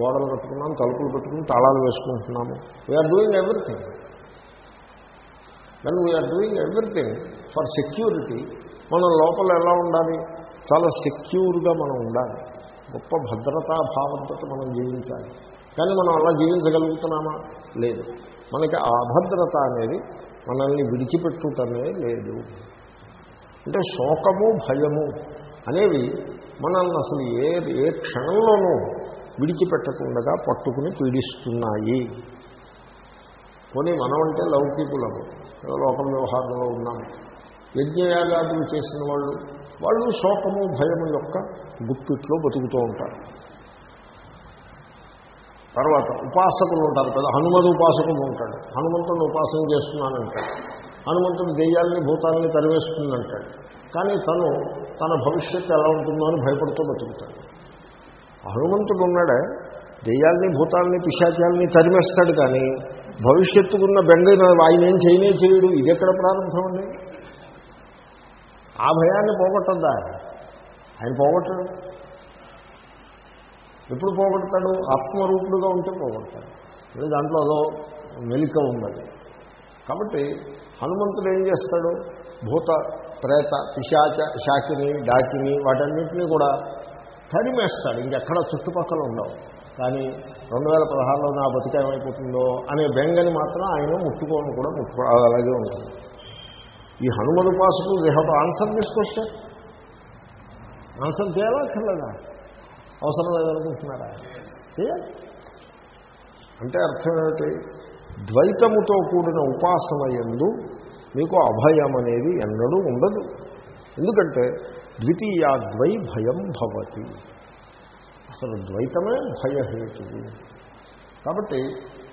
గోడలు కట్టుకున్నాము తలుపులు పెట్టుకుని తాళాలు వేసుకుంటున్నాము. We are doing everything then we are doing everything for security మనం లోపల ఎలా ఉండాలి? చాలా సెక్యూర్గా మనం ఉండాలి. గొప్ప భద్రతా భావంతో మనం జీవించాలి. కానీ మనం అలా జీవించగలుగుతున్నామా? లేదు. మనకి ఆ అభద్రత అనేది మనల్ని విడిచిపెట్టుటనే లేదు. అంటే శోకము భయము అనేవి మనల్ని అసలు ఏ ఏ క్షణంలోనూ విడిచిపెట్టకుండా పట్టుకుని పీడిస్తున్నాయి. కొన్ని మనం అంటే లౌకికులము లోక వ్యవహారంలో ఉన్నాము యజ్ఞయాగాదులు చేసిన వాళ్ళు వాళ్ళు శోకము భయము యొక్క గుప్పిట్లో బతుకుతూ ఉంటారు. తర్వాత ఉపాసకులు ఉంటారు కదా హనుమదు ఉపాసకుడు ఉంటాడు. హనుమంతుని ఉపాసన చేస్తున్నానంటాడు. హనుమంతుడు దెయ్యాలని భూతాలని తరివేస్తుందంటాడు కానీ తను తన భవిష్యత్తు ఎలా ఉంటుందో అని భయపడుతూ బతుకుతాడు. హనుమంతుడు ఉన్నాడే దెయ్యాల్ని భూతాలని పిశాచాలని తరిమేస్తాడు కానీ భవిష్యత్తుకున్న బెంగ ఆయన ఏం చేయనే చేయడు. ఇది ఎక్కడ ప్రారంభం అండి? ఆ భయాన్ని పోగొట్టద్దా? ఆయన పోగొట్టడు. ఎప్పుడు పోగొడతాడు? ఆత్మరూపుడుగా ఉంటే పోగొడతాడు. మళ్ళీ దాంట్లో అదో మెలిక ఉన్నది కాబట్టి హనుమంతుడు ఏం చేస్తాడు? భూత ప్రేత పిశాచ శాకిని డాకిని వాటన్నింటినీ కూడా తరిమేస్తాడు. ఇంకెక్కడ చుట్టుపక్కల ఉండవు. కానీ రెండు వేల పదహారులో నా బతికేమైపోతుందో అనే బెంగని మాత్రం ఆయన ముట్టుకోను కూడా ముట్టుకో అలాగే ఉంటుంది. ఈ హనుమనుపాసకులు దే హ్యావ్ ఆన్సర్ తీసుకొస్తే ఆన్సర్ చేయాలా అక్కర్లేదా? అవసరం లేదనుకుంటున్నారా అంటే అర్థం ఏమిటి? ద్వైతముతో కూడిన ఉపాసన ఎందు మీకు అభయం అనేది ఎన్నడూ ఉండదు. ఎందుకంటే ద్వితీయాద్వై భయం భవతి. అసలు ద్వైతమే భయహేతువు కాబట్టి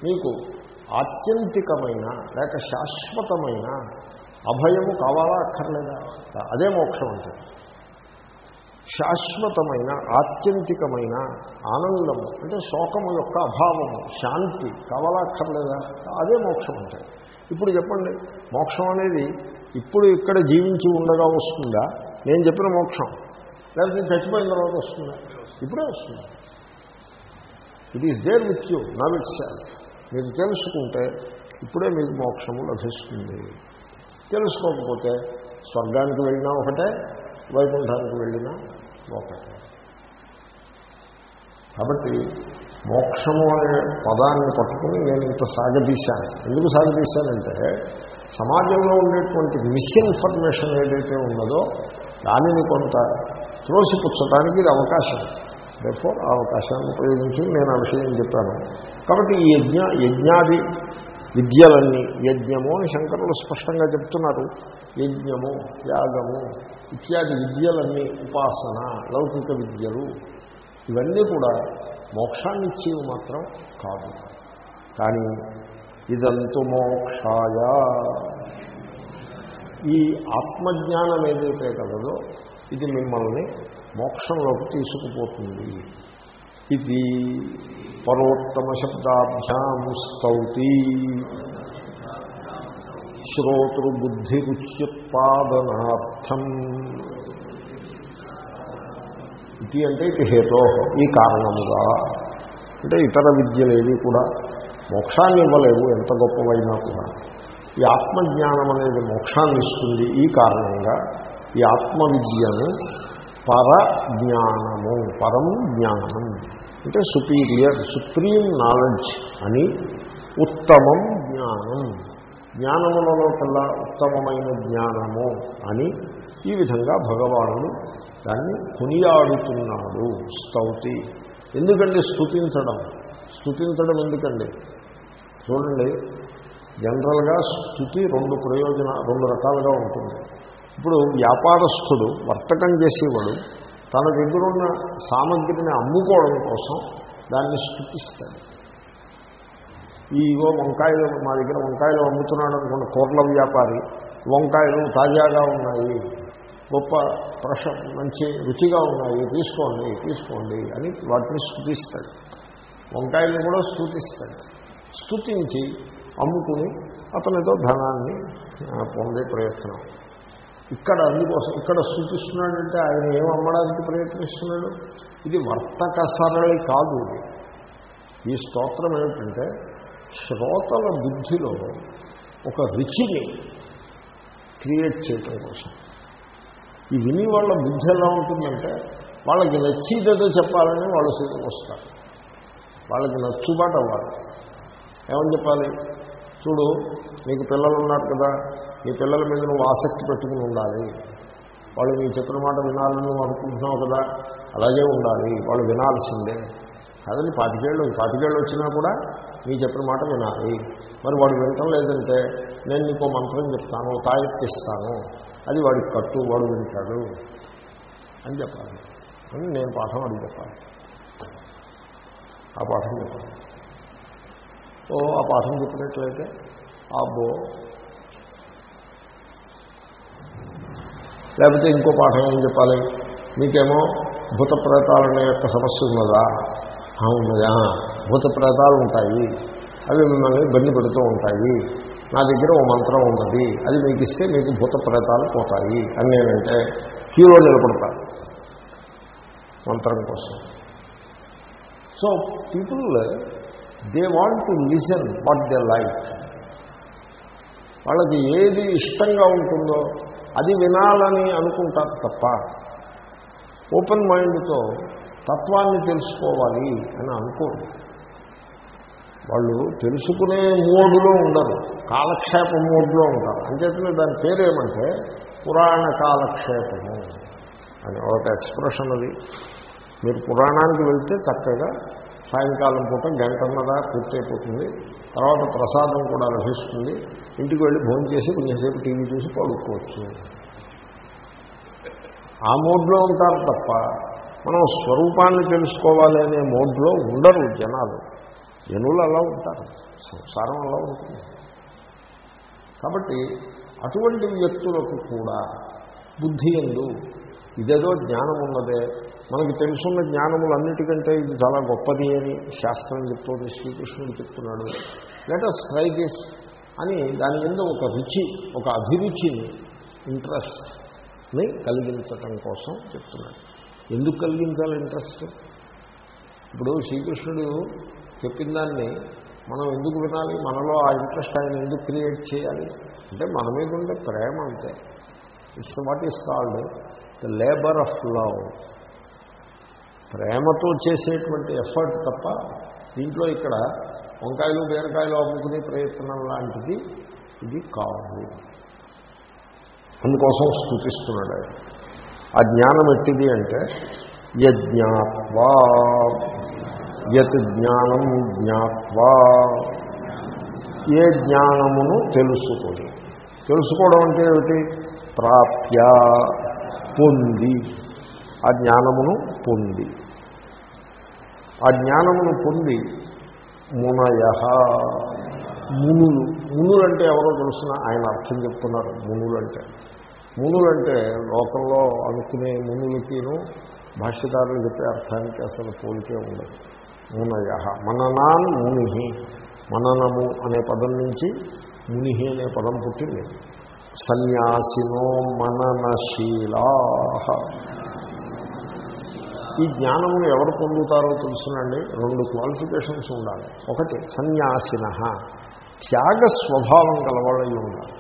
మీకు ఆత్యంతికమైన లేక శాశ్వతమైన అభయము కావాలా అక్కర్లేదా? అదే మోక్షం అంటే. శాశ్వతమైన ఆత్యంతికమైన ఆనందము అంటే శోకము యొక్క అభావము శాంతి కావాలా అక్కర్లేదా? అదే మోక్షం అంటే. ఇప్పుడు చెప్పండి మోక్షం అనేది ఇప్పుడు ఇక్కడ జీవించి ఉండగా వస్తుందా? నేను చెప్పిన మోక్షం. లేకపోతే చచ్చిపోయిన తర్వాత వస్తుందా? ఇప్పుడే వస్తుంది. It is there with you now itself మీరు తెలుసుకుంటే ఇప్పుడే మీకు మోక్షము లభిస్తుంది. తెలుసుకోకపోతే స్వర్గానికి వెళ్ళినా ఒకటే వైకుంఠానికి వెళ్ళినా ఒకటే. కాబట్టి మోక్షము అనే పదాన్ని పట్టుకుని నేను ఇంత సాగదీశాను. ఎందుకు సాగదీశానంటే సమాజంలో ఉండేటువంటి మిస్ఇన్ఫర్మేషన్ ఏదైతే ఉన్నదో దానిని కొంత త్రోసిపుచ్చడానికి ఇది అవకాశం. రేపో ఆ అవకాశాన్ని ఉపయోగించి నేను ఆ విషయం చెప్పాను. కాబట్టి ఈ యజ్ఞ యజ్ఞాది విద్యలన్నీ యజ్ఞము అని శంకరులు స్పష్టంగా చెప్తున్నారు. యజ్ఞము త్యాగము ఇత్యాది విద్యలన్నీ ఉపాసన లౌకిక విద్యలు ఇవన్నీ కూడా మోక్షాన్ని ఇచ్చేవి మాత్రం కాదు. కానీ ఇదంతు మోక్షాయ. ఈ ఆత్మజ్ఞానం ఏదైతే కలదో ఇది మిమ్మల్ని మోక్షంలోకి తీసుకుపోతుంది. ఇది పరోత్తమ శబ్దాభ్యాం స్తౌతి శ్రోతృబుద్ధిరుచ్యుత్పాదనార్థం ఇది అంటే ఇది హేతో ఈ కారణముగా। అంటే ఇతర విద్యలేవి కూడా మోక్షాన్ని ఇవ్వలేవు ఎంత గొప్పవైనా కూడా. ఈ ఆత్మజ్ఞానం అనేది మోక్షాన్ని ఇస్తుంది ఈ కారణంగా ఈ ఆత్మ విద్యను పర జ్ఞానము పరం జ్ఞానం. అంటే సుపీరియర్ సుప్రీం నాలెడ్జ్ అని ఉత్తమం జ్ఞానం. జ్ఞానములలో కల్లా ఉత్తమమైన జ్ఞానము అని ఈ విధంగా భగవానుడు దాన్ని కొనియాడుతున్నాడు. స్తౌతి. ఎందుకండి స్థుతించడం స్థుతించడం ఎందుకండి? చూడండి జనరల్గా స్థుతి రెండు ప్రయోజన రెండు రకాలుగా ఉంటుంది. ఇప్పుడు వ్యాపారస్తుడు వర్తకం చేసేవాడు తన దగ్గరున్న సామగ్రిని అమ్ముకోవడం కోసం దాన్ని స్థుతిస్తాడు. ఈగో వంకాయలు మా దగ్గర వంకాయలు అమ్ముతున్నాడు అనుకున్న కూరల వ్యాపారి వంకాయలు తాజాగా ఉన్నాయి గొప్ప ప్రశ మంచి రుచిగా ఉన్నాయి తీసుకోండి తీసుకోండి అని వాటిని స్థుతిస్తాడు. వంకాయలను కూడా స్థుతిస్తాడు. స్థుతించి అమ్ముకుని అతనితో ధనాన్ని పొందే ప్రయత్నం. ఇక్కడ అందుకోసం ఇక్కడ సూచిస్తున్నాడంటే ఆయన ఏం అమ్మడానికి ప్రయత్నిస్తున్నాడు? ఇది వర్తక సరళి కాదు ఈ స్తోత్రం ఏమిటంటే శ్రోతల బుద్ధిలో ఒక రుచిని క్రియేట్ చేయటం కోసం. ఈ విని వాళ్ళ బుద్ధి ఎలా ఉంటుందంటే వాళ్ళకి నచ్చేదేదో చెప్పాలని వాళ్ళు వస్తారు వాళ్ళకి నచ్చుబాటు అవ్వాలి. ఏమని చెప్పాలి? చూడు నీకు పిల్లలు ఉన్నారు కదా నీ పిల్లల మీద నువ్వు ఆసక్తి పెట్టుకుని ఉండాలి. వాళ్ళు నీ చెప్పిన మాట వినాలని నువ్వు అనుకుంటున్నావు కదా అలాగే ఉండాలి. వాళ్ళు వినాల్సిందే. కాదని పాతికేళ్ళు పాతికేళ్ళు వచ్చినా కూడా నీ చెప్పిన మాట వినాలి. మరి వాడు వినటం లేదంటే నేను నీకు మంత్రం చెప్తాను తాయెత్తిస్తాను అది వాడికి కట్టు వాడు వింటాడు అని చెప్పాలి. అని నేను పాఠం అడిగి చెప్పాలి. ఆ పాఠం చెప్పాలి. ఓ ఆ పాఠం చెప్పినట్లయితే అబ్బో. లేకపోతే ఇంకో పాఠం ఏం చెప్పాలి? మీకేమో భూత ప్రేతాలనే యొక్క సమస్య ఉన్నదా? ఉన్నదా భూత ప్రేతాలు ఉంటాయి. అవి మిమ్మల్ని ఇబ్బంది పెడుతూ ఉంటాయి. నా దగ్గర ఓ మంత్రం ఉన్నది. అది మీకు ఇస్తే మీకు భూత ప్రేతాలు పోతాయి అని నేనంటే క్యూలో నిలబడతాను మంత్రం కోసం. So people they want to listen what they like వాళ్ళకి ఏది ఇష్టంగా ఉంటుందో అది వినాలని అనుకుంటారు తప్ప ఓపెన్ మైండ్తో తత్వాన్ని తెలుసుకోవాలి అని అనుకోరు. వాళ్ళు తెలుసుకునే మోడులో ఉండరు. కాలక్షేప మోడ్లో ఉంటారు. అంచేతనే దాని పేరేమంటే పురాణ కాలక్షేపము అని ఒక ఎక్స్ప్రెషన్ అది. మీరు పురాణానికి వెళ్తే చక్కగా సాయంకాలం పూట గంటన్నర పూర్తయిపోతుంది. తర్వాత ప్రసాదం కూడా లభిస్తుంది. ఇంటికి వెళ్ళి భోజనం చేసి కొంచెంసేపు టీవీ చూసి పడుకోవచ్చు. ఆ మోడ్లో ఉంటారు తప్ప మనం స్వరూపాన్ని తెలుసుకోవాలి అనే మోడ్లో ఉండరు జనాలు. జనులు అలా ఉంటారు. సంసారం అలా ఉంటుంది. కాబట్టి అటువంటి వ్యక్తులకు కూడా బుద్ధి ఎందు ఇదేదో జ్ఞానం ఉన్నదే. మనకి తెలుసున్న జ్ఞానములన్నిటికంటే ఇది చాలా గొప్పది అని శాస్త్రం చెప్తోంది శ్రీకృష్ణుడు చెప్తున్నాడు. లెటస్ ట్రై దిస్ అని దాని మీద ఒక రుచి ఒక అభిరుచిని ఇంట్రెస్ట్ని కలిగించటం కోసం చెప్తున్నాడు. ఎందుకు కలిగించాలి ఇంట్రెస్ట్ ఇప్పుడు శ్రీకృష్ణుడు చెప్పిన దాన్ని మనం ఎందుకు వినాలి? మనలో ఆ ఇంట్రెస్ట్ ఆయన ఎందుకు క్రియేట్ చేయాలి? అంటే మన మీద ఉండే ప్రేమ అంతే. It's what is called the labour of love ప్రేమతో చేసేటువంటి ఎఫర్ట్ తప్ప దీంట్లో ఇక్కడ వంకాయలు బీరకాయలు అమ్ముకునే ప్రయత్నం లాంటిది ఇది కాదు. అందుకోసం స్థుతిస్తున్నాడు ఆయన. ఆ జ్ఞానం ఎట్టిది అంటే యజ్ఞాత్వా యత్ జ్ఞానం జ్ఞాత్వా. ఏ జ్ఞానమును తెలుసుకొని. తెలుసుకోవడం అంటే ఏమిటి? ప్రాప్య. పొంది. ఆ జ్ఞానమును పొంది. ఆ జ్ఞానమును పొంది మునయ. మునులు. మునులంటే ఎవరో తెలుసిన ఆయన అర్థం చెప్తున్నారు మునులంటే. మునులంటే లోకంలో అనుకునే మునులకిను భాష్యకారులు చెప్పే అర్థానికి అసలు పోలికే ఉండదు. మునయ. మననాన్ ముని మననము అనే పదం నుంచి ముని అనే పదం పుట్టింది. సన్యాసినో మననశీలా. ఈ జ్ఞానమును ఎవరు పొందుతారో తెలుసునండి. రెండు క్వాలిఫికేషన్స్ ఉండాలి. ఒకటి సన్యాసిన. త్యాగ స్వభావం గలవాళ్ళై ఉండాలి.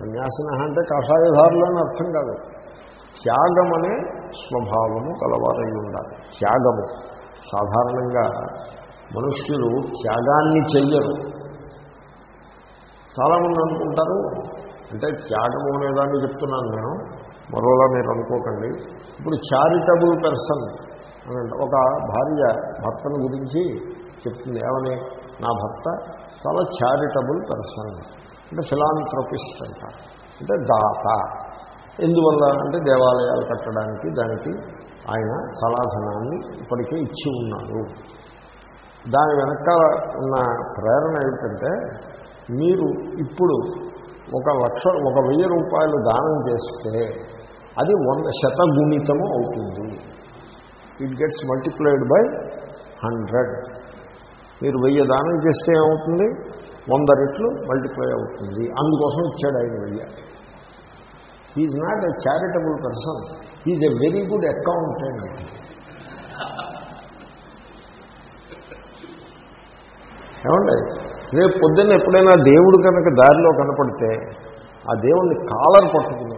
సన్యాసిన అంటే కషాయధారులు అని అర్థం కాదు. త్యాగం అనే స్వభావము గలవారై ఉండాలి. త్యాగము. సాధారణంగా మనుష్యులు త్యాగాన్ని చెయ్యరు. చాలామంది అనుకుంటారు అంటే త్యాగము అనేదాన్ని చెప్తున్నాను నేను. మరోలా మీరు అనుకోకండి. ఇప్పుడు చారిటబుల్ పర్సన్ అని ఒక భార్య భర్తను గురించి చెప్తుంది. ఏమని? నా భర్త చాలా చారిటబుల్ పర్సన్ అంటే ఫిలాంథ్రపిస్ట్ అంట. అంటే దాత. ఎందువల్ల? అంటే దేవాలయాలు కట్టడానికి దానికి ఆయన చాలా ధనాన్ని ఇప్పటికే ఇచ్చి ఉన్నారు దాని వెనకాల ఉన్న ప్రేరణ ఏమిటంటే మీరు ఇప్పుడు ఒక లక్ష ఒక వెయ్యి రూపాయలు దానం చేస్తే అది వంద శతగుణితము అవుతుంది. It gets multiplied by hundred మీరు వెయ్యి దానం చేస్తే ఏమవుతుంది? వంద రెట్లు మల్టిప్లై అవుతుంది. అందుకోసం ఇచ్చాడు ఆయన వెయ్యి. He's not a charitable person he's a very good accountant ఏమండి? రేపు పొద్దున్న ఎప్పుడైనా దేవుడు కనుక దారిలో కనపడితే ఆ దేవుణ్ణి కాలర్ పట్టుకుని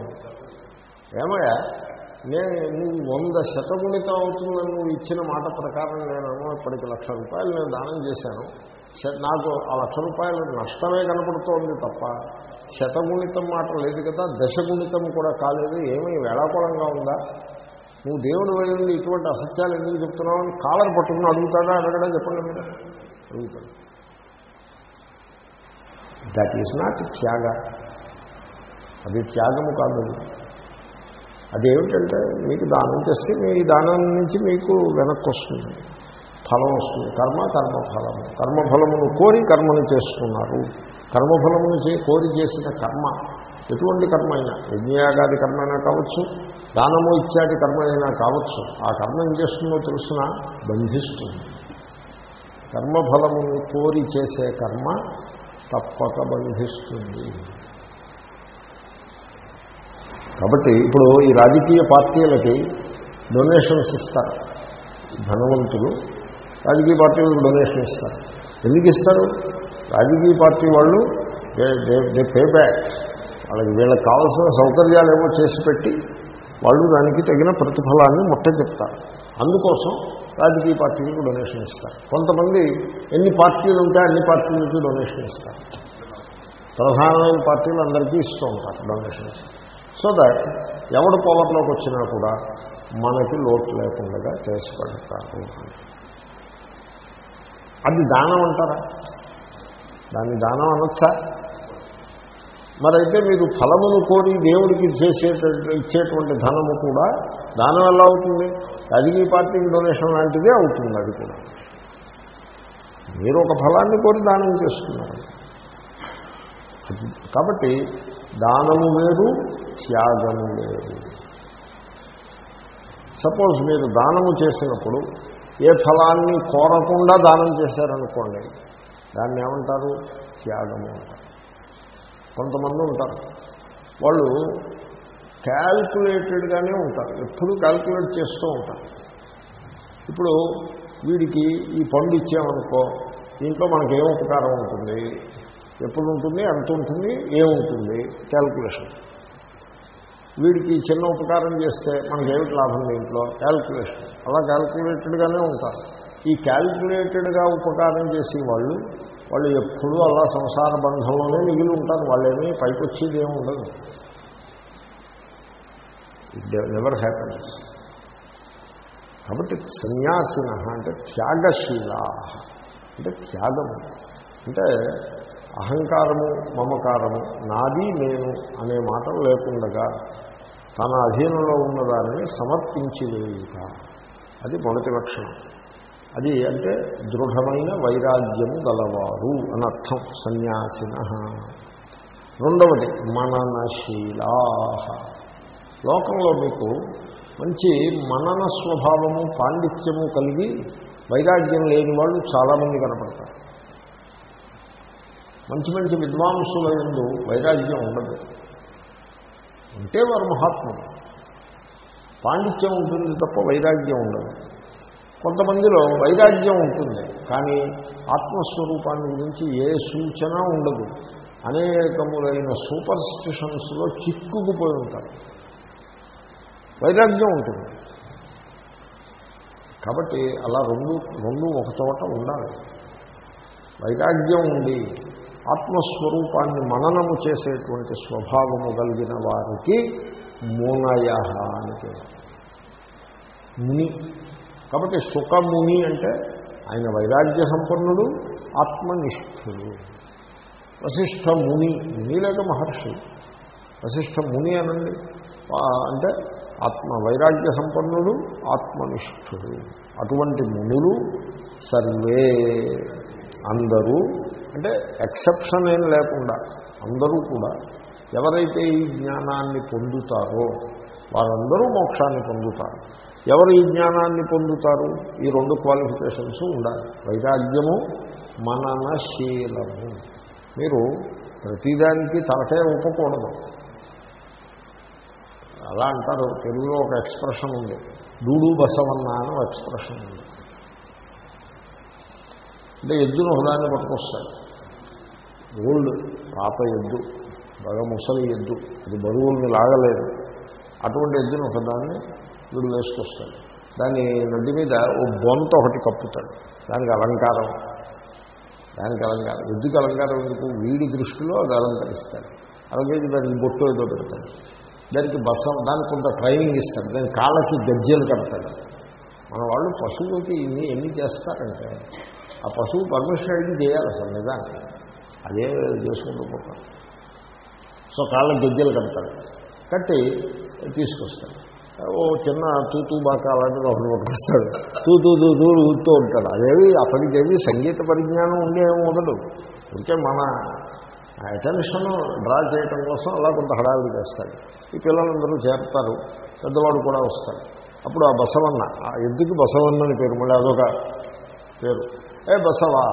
ఏమయ్యా? నేను నువ్వు వంద శతగుణితం అవుతుందని నువ్వు ఇచ్చిన మాట ప్రకారం నేను ఇప్పటికి లక్ష రూపాయలు నేను దానం చేశాను. నాకు ఆ లక్ష రూపాయలు నష్టమే కనపడుతోంది తప్ప శతగుణితం మాట లేదు కదా దశగుణితం కూడా కాలేదు ఏమీ వేళాకోళంగా ఉందా? నువ్వు దేవుడు వెళ్ళి ఇటువంటి అసత్యాలు ఎందుకు చెప్తున్నావు అని కాలర్ పట్టుకుని అడుగుతాడా అడగడా చెప్పండి మీరు అడుగుతాడు. దట్ ఈజ్ నాట్ త్యాగ. అది త్యాగము కాదు. అదేమిటంటే మీకు దానం చేస్తే మీ దానం నుంచి మీకు వెనక్కి వస్తుంది. ఫలం వస్తుంది. కర్మ కర్మఫలము కర్మఫలమును కోరి కర్మను చేస్తున్నారు. కర్మఫలమును చే కోరి చేసిన కర్మ. ఎటువంటి కర్మ అయినా. యజ్ఞయాగాది కర్మ అయినా కావచ్చు. దానము ఇత్యాది కర్మ అయినా కావచ్చు. ఆ కర్మ ఏం చేస్తుందో తెలుసిన బంధిస్తుంది. కర్మఫలమును కోరి చేసే కర్మ తప్పక బంధిస్తుంది. కాబట్టి ఇప్పుడు ఈ రాజకీయ పార్టీలకి డొనేషన్స్ ఇస్తారు. ధనవంతులు రాజకీయ పార్టీలకు డొనేషన్ ఇస్తారు. ఎందుకు ఇస్తారు? రాజకీయ పార్టీ వాళ్ళు దే పే బ్యాక్. వాళ్ళకి వీళ్ళకి కావాల్సిన సౌకర్యాలు ఏమో చేసి పెట్టి వాళ్ళు దానికి తగిన ప్రతిఫలాన్ని ముట్ట చెప్తారు అందుకోసం రాజకీయ పార్టీలకు డొనేషన్ ఇస్తారు. కొంతమంది ఎన్ని పార్టీలు ఉంటే అన్ని పార్టీలకి డొనేషన్ ఇస్తారు. ప్రధానమైన పార్టీలు అందరికీ ఇస్తూ ఉంటారు డొనేషన్స్ సో దట్ ఎవడు పవర్లోకి వచ్చినా కూడా మనకి లోటు లేకుండా చేసి పెడతారు అది దానం అంటారా? దాన్ని దానం అనొచ్చా? మరైతే మీరు ఫలమును కోరి దేవుడికి చేసేటటువంటి ఇచ్చేటువంటి ధనము కూడా దానం ఎలా అవుతుంది. రాజకీయ పార్టీకి డొనేషన్ లాంటిదే అవుతుంది అది కూడా. మీరు ఒక ఫలాన్ని కోరి దానం చేస్తున్నారు. కాబట్టి దానము వేరు త్యాగము వేరు. సపోజ్ మీరు దానము చేసినప్పుడు ఏ ఫలాన్ని కోరకుండా దానం చేశారనుకోండి దాన్ని ఏమంటారు? త్యాగము అంటారు. కొంతమంది ఉంటారు. వాళ్ళు క్యాల్కులేటెడ్గానే ఉంటారు. ఎప్పుడు క్యాల్కులేట్ చేస్తూ ఉంటారు. ఇప్పుడు వీడికి ఈ పండు ఇచ్చామనుకో దీంట్లో మనకి ఏం ఉపకారం ఉంటుంది? ఎప్పుడు ఉంటుంది? ఎంత ఉంటుంది? ఏముంటుంది క్యాల్కులేషన్. వీడికి చిన్న ఉపకారం చేస్తే మనకి ఏమిటి లాభం దీంట్లో? క్యాల్కులేషన్. అలా క్యాల్కులేటెడ్గానే ఉంటారు. ఈ క్యాల్కులేటెడ్గా ఉపకారం చేసే వాళ్ళు వాళ్ళు ఎప్పుడూ అలా సంసార బంధంలోనే మిగిలి ఉంటారు. వాళ్ళేమీ పైకి వచ్చేది ఏమి ఉండదు ఇట్ నెవర్ హ్యాపీనెస్ కాబట్టి సన్యాసిన అంటే త్యాగశీల. అంటే త్యాగము అంటే అహంకారము మమకారము నాది నేను అనే మాటలు లేకుండగా తన అధీనంలో ఉన్నదాన్ని సమర్పించి అది మొదటి లక్షణం. అది అంటే దృఢమైన వైరాగ్యము గలవారు అనర్థం సన్యాసిన. రెండవది మననశీలా. లోకంలో మీకు మంచి మనన స్వభావము పాండిత్యము కలిగి వైరాగ్యం లేని వాళ్ళు చాలామంది కనపడతారు. మంచి మంచి విద్వాంసుల ఎందు వైరాగ్యం ఉండదు. ఉంటే వారు మహాత్ములు. పాండిత్యం ఉంటుంది తప్ప వైరాగ్యం ఉండదు. కొంతమందిలో వైరాగ్యం ఉంటుంది కానీ ఆత్మస్వరూపాన్ని గురించి ఏ సూచన ఉండదు. అనేకములైన సూపర్ స్టిషన్స్లో చిక్కుకుపోయి ఉంటారు. వైరాగ్యం ఉంటుంది. కాబట్టి అలా రెండు రెండు ఒక చోట ఉండాలి. వైరాగ్యం ఉండి ఆత్మస్వరూపాన్ని మననము చేసేటువంటి స్వభావము కలిగిన వారికి మూనయ అని పేరు. ముని కాబట్టి సుఖముని అంటే ఆయన వైరాగ్య సంపన్నుడు ఆత్మనిష్ఠుడు. వశిష్ఠ ముని ముని లేక మహర్షి. వశిష్ఠ ముని అనండి. అంటే ఆత్మ వైరాగ్య సంపన్నుడు ఆత్మనిష్ఠుడు. అటువంటి మునులు సర్వే. అందరూ అంటే ఎక్సెప్షన్ ఏం లేకుండా అందరూ కూడా ఎవరైతే ఈ జ్ఞానాన్ని పొందుతారో వారందరూ మోక్షాన్ని పొందుతారు. ఎవరు ఈ జ్ఞానాన్ని పొందుతారు? ఈ రెండు క్వాలిఫికేషన్స్ ఉండాలి. వైరాగ్యము మననశీలము. మీరు ప్రతిదానికి తలకే ఒప్పకూడదు అలా అంటారు. తెలుగులో ఒక ఎక్స్ప్రెషన్ ఉంది. డూడు బసవన్న అని ఒక ఎక్స్ప్రెషన్ ఉంది. అంటే ఎద్దును హృదయాన్ని పట్టుకొస్తాడు ఓల్డ్ పాత ఎద్దు బాగా ముసలి ఎద్దు. అది బరువుల్ని లాగలేదు. అటువంటి ఎద్దును హృదయాన్ని వీడు వేసుకొస్తాడు దాని నడ్డి మీద ఓ బొంత ఒకటి కప్పుతాడు. దానికి అలంకారం. దానికి అలంకారం. ఎద్దుకి అలంకారం ఎందుకు? వీడి దృష్టిలో అది అలంకరిస్తాడు. అలాగే దానికి బొట్టు ఏదో పెడతాడు. దానికి బస్సం దానికి కొంత ట్రైనింగ్ ఇస్తాడు. దాని కాళ్ళకి గజ్జెలు కడతాడు. మన వాళ్ళు పశువుకి ఇన్ని ఎన్ని చేస్తారంటే ఆ పశువు పర్మిషన్ అడిగి చేయాలి అసలు నిజానికి. అదే చేసుకుంటూ పోతాం సో కాళ్ళకి గజ్జెలు కడతాడు. కట్టి తీసుకొస్తాడు. ఓ చిన్న తూతూ బాక అలాంటిది ఒకటి పట్టుకొస్తాడు. తూతూ తూతూ ఊతూ ఉంటాడు. అదేవి అప్పటికేవి సంగీత పరిజ్ఞానం ఉండే ఉండదు. ఉంటే మన అటెన్షన్ డ్రా చేయటం కోసం అలా కొంత హడావిడి చేస్తాడు. ఈ పిల్లలందరూ చేరుతారు. పెద్దవాడు కూడా వస్తాడు. అప్పుడు ఆ బసవన్న ఆ ఎద్దుకి బసవన్న అని పేరు? మళ్ళీ అదొక పేరు. ఏ బసవా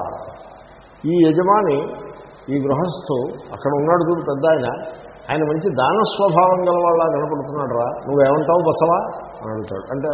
ఈ యజమాని ఈ గృహస్థు అక్కడ ఉన్నాడు చూడు పెద్ద ఆయన ఆయన మంచి దాన స్వభావం గల వాళ్ళ కనపడుతున్నాడు రా నువ్వేమంటావు బసవా? అని అడుగుతాడు అంటే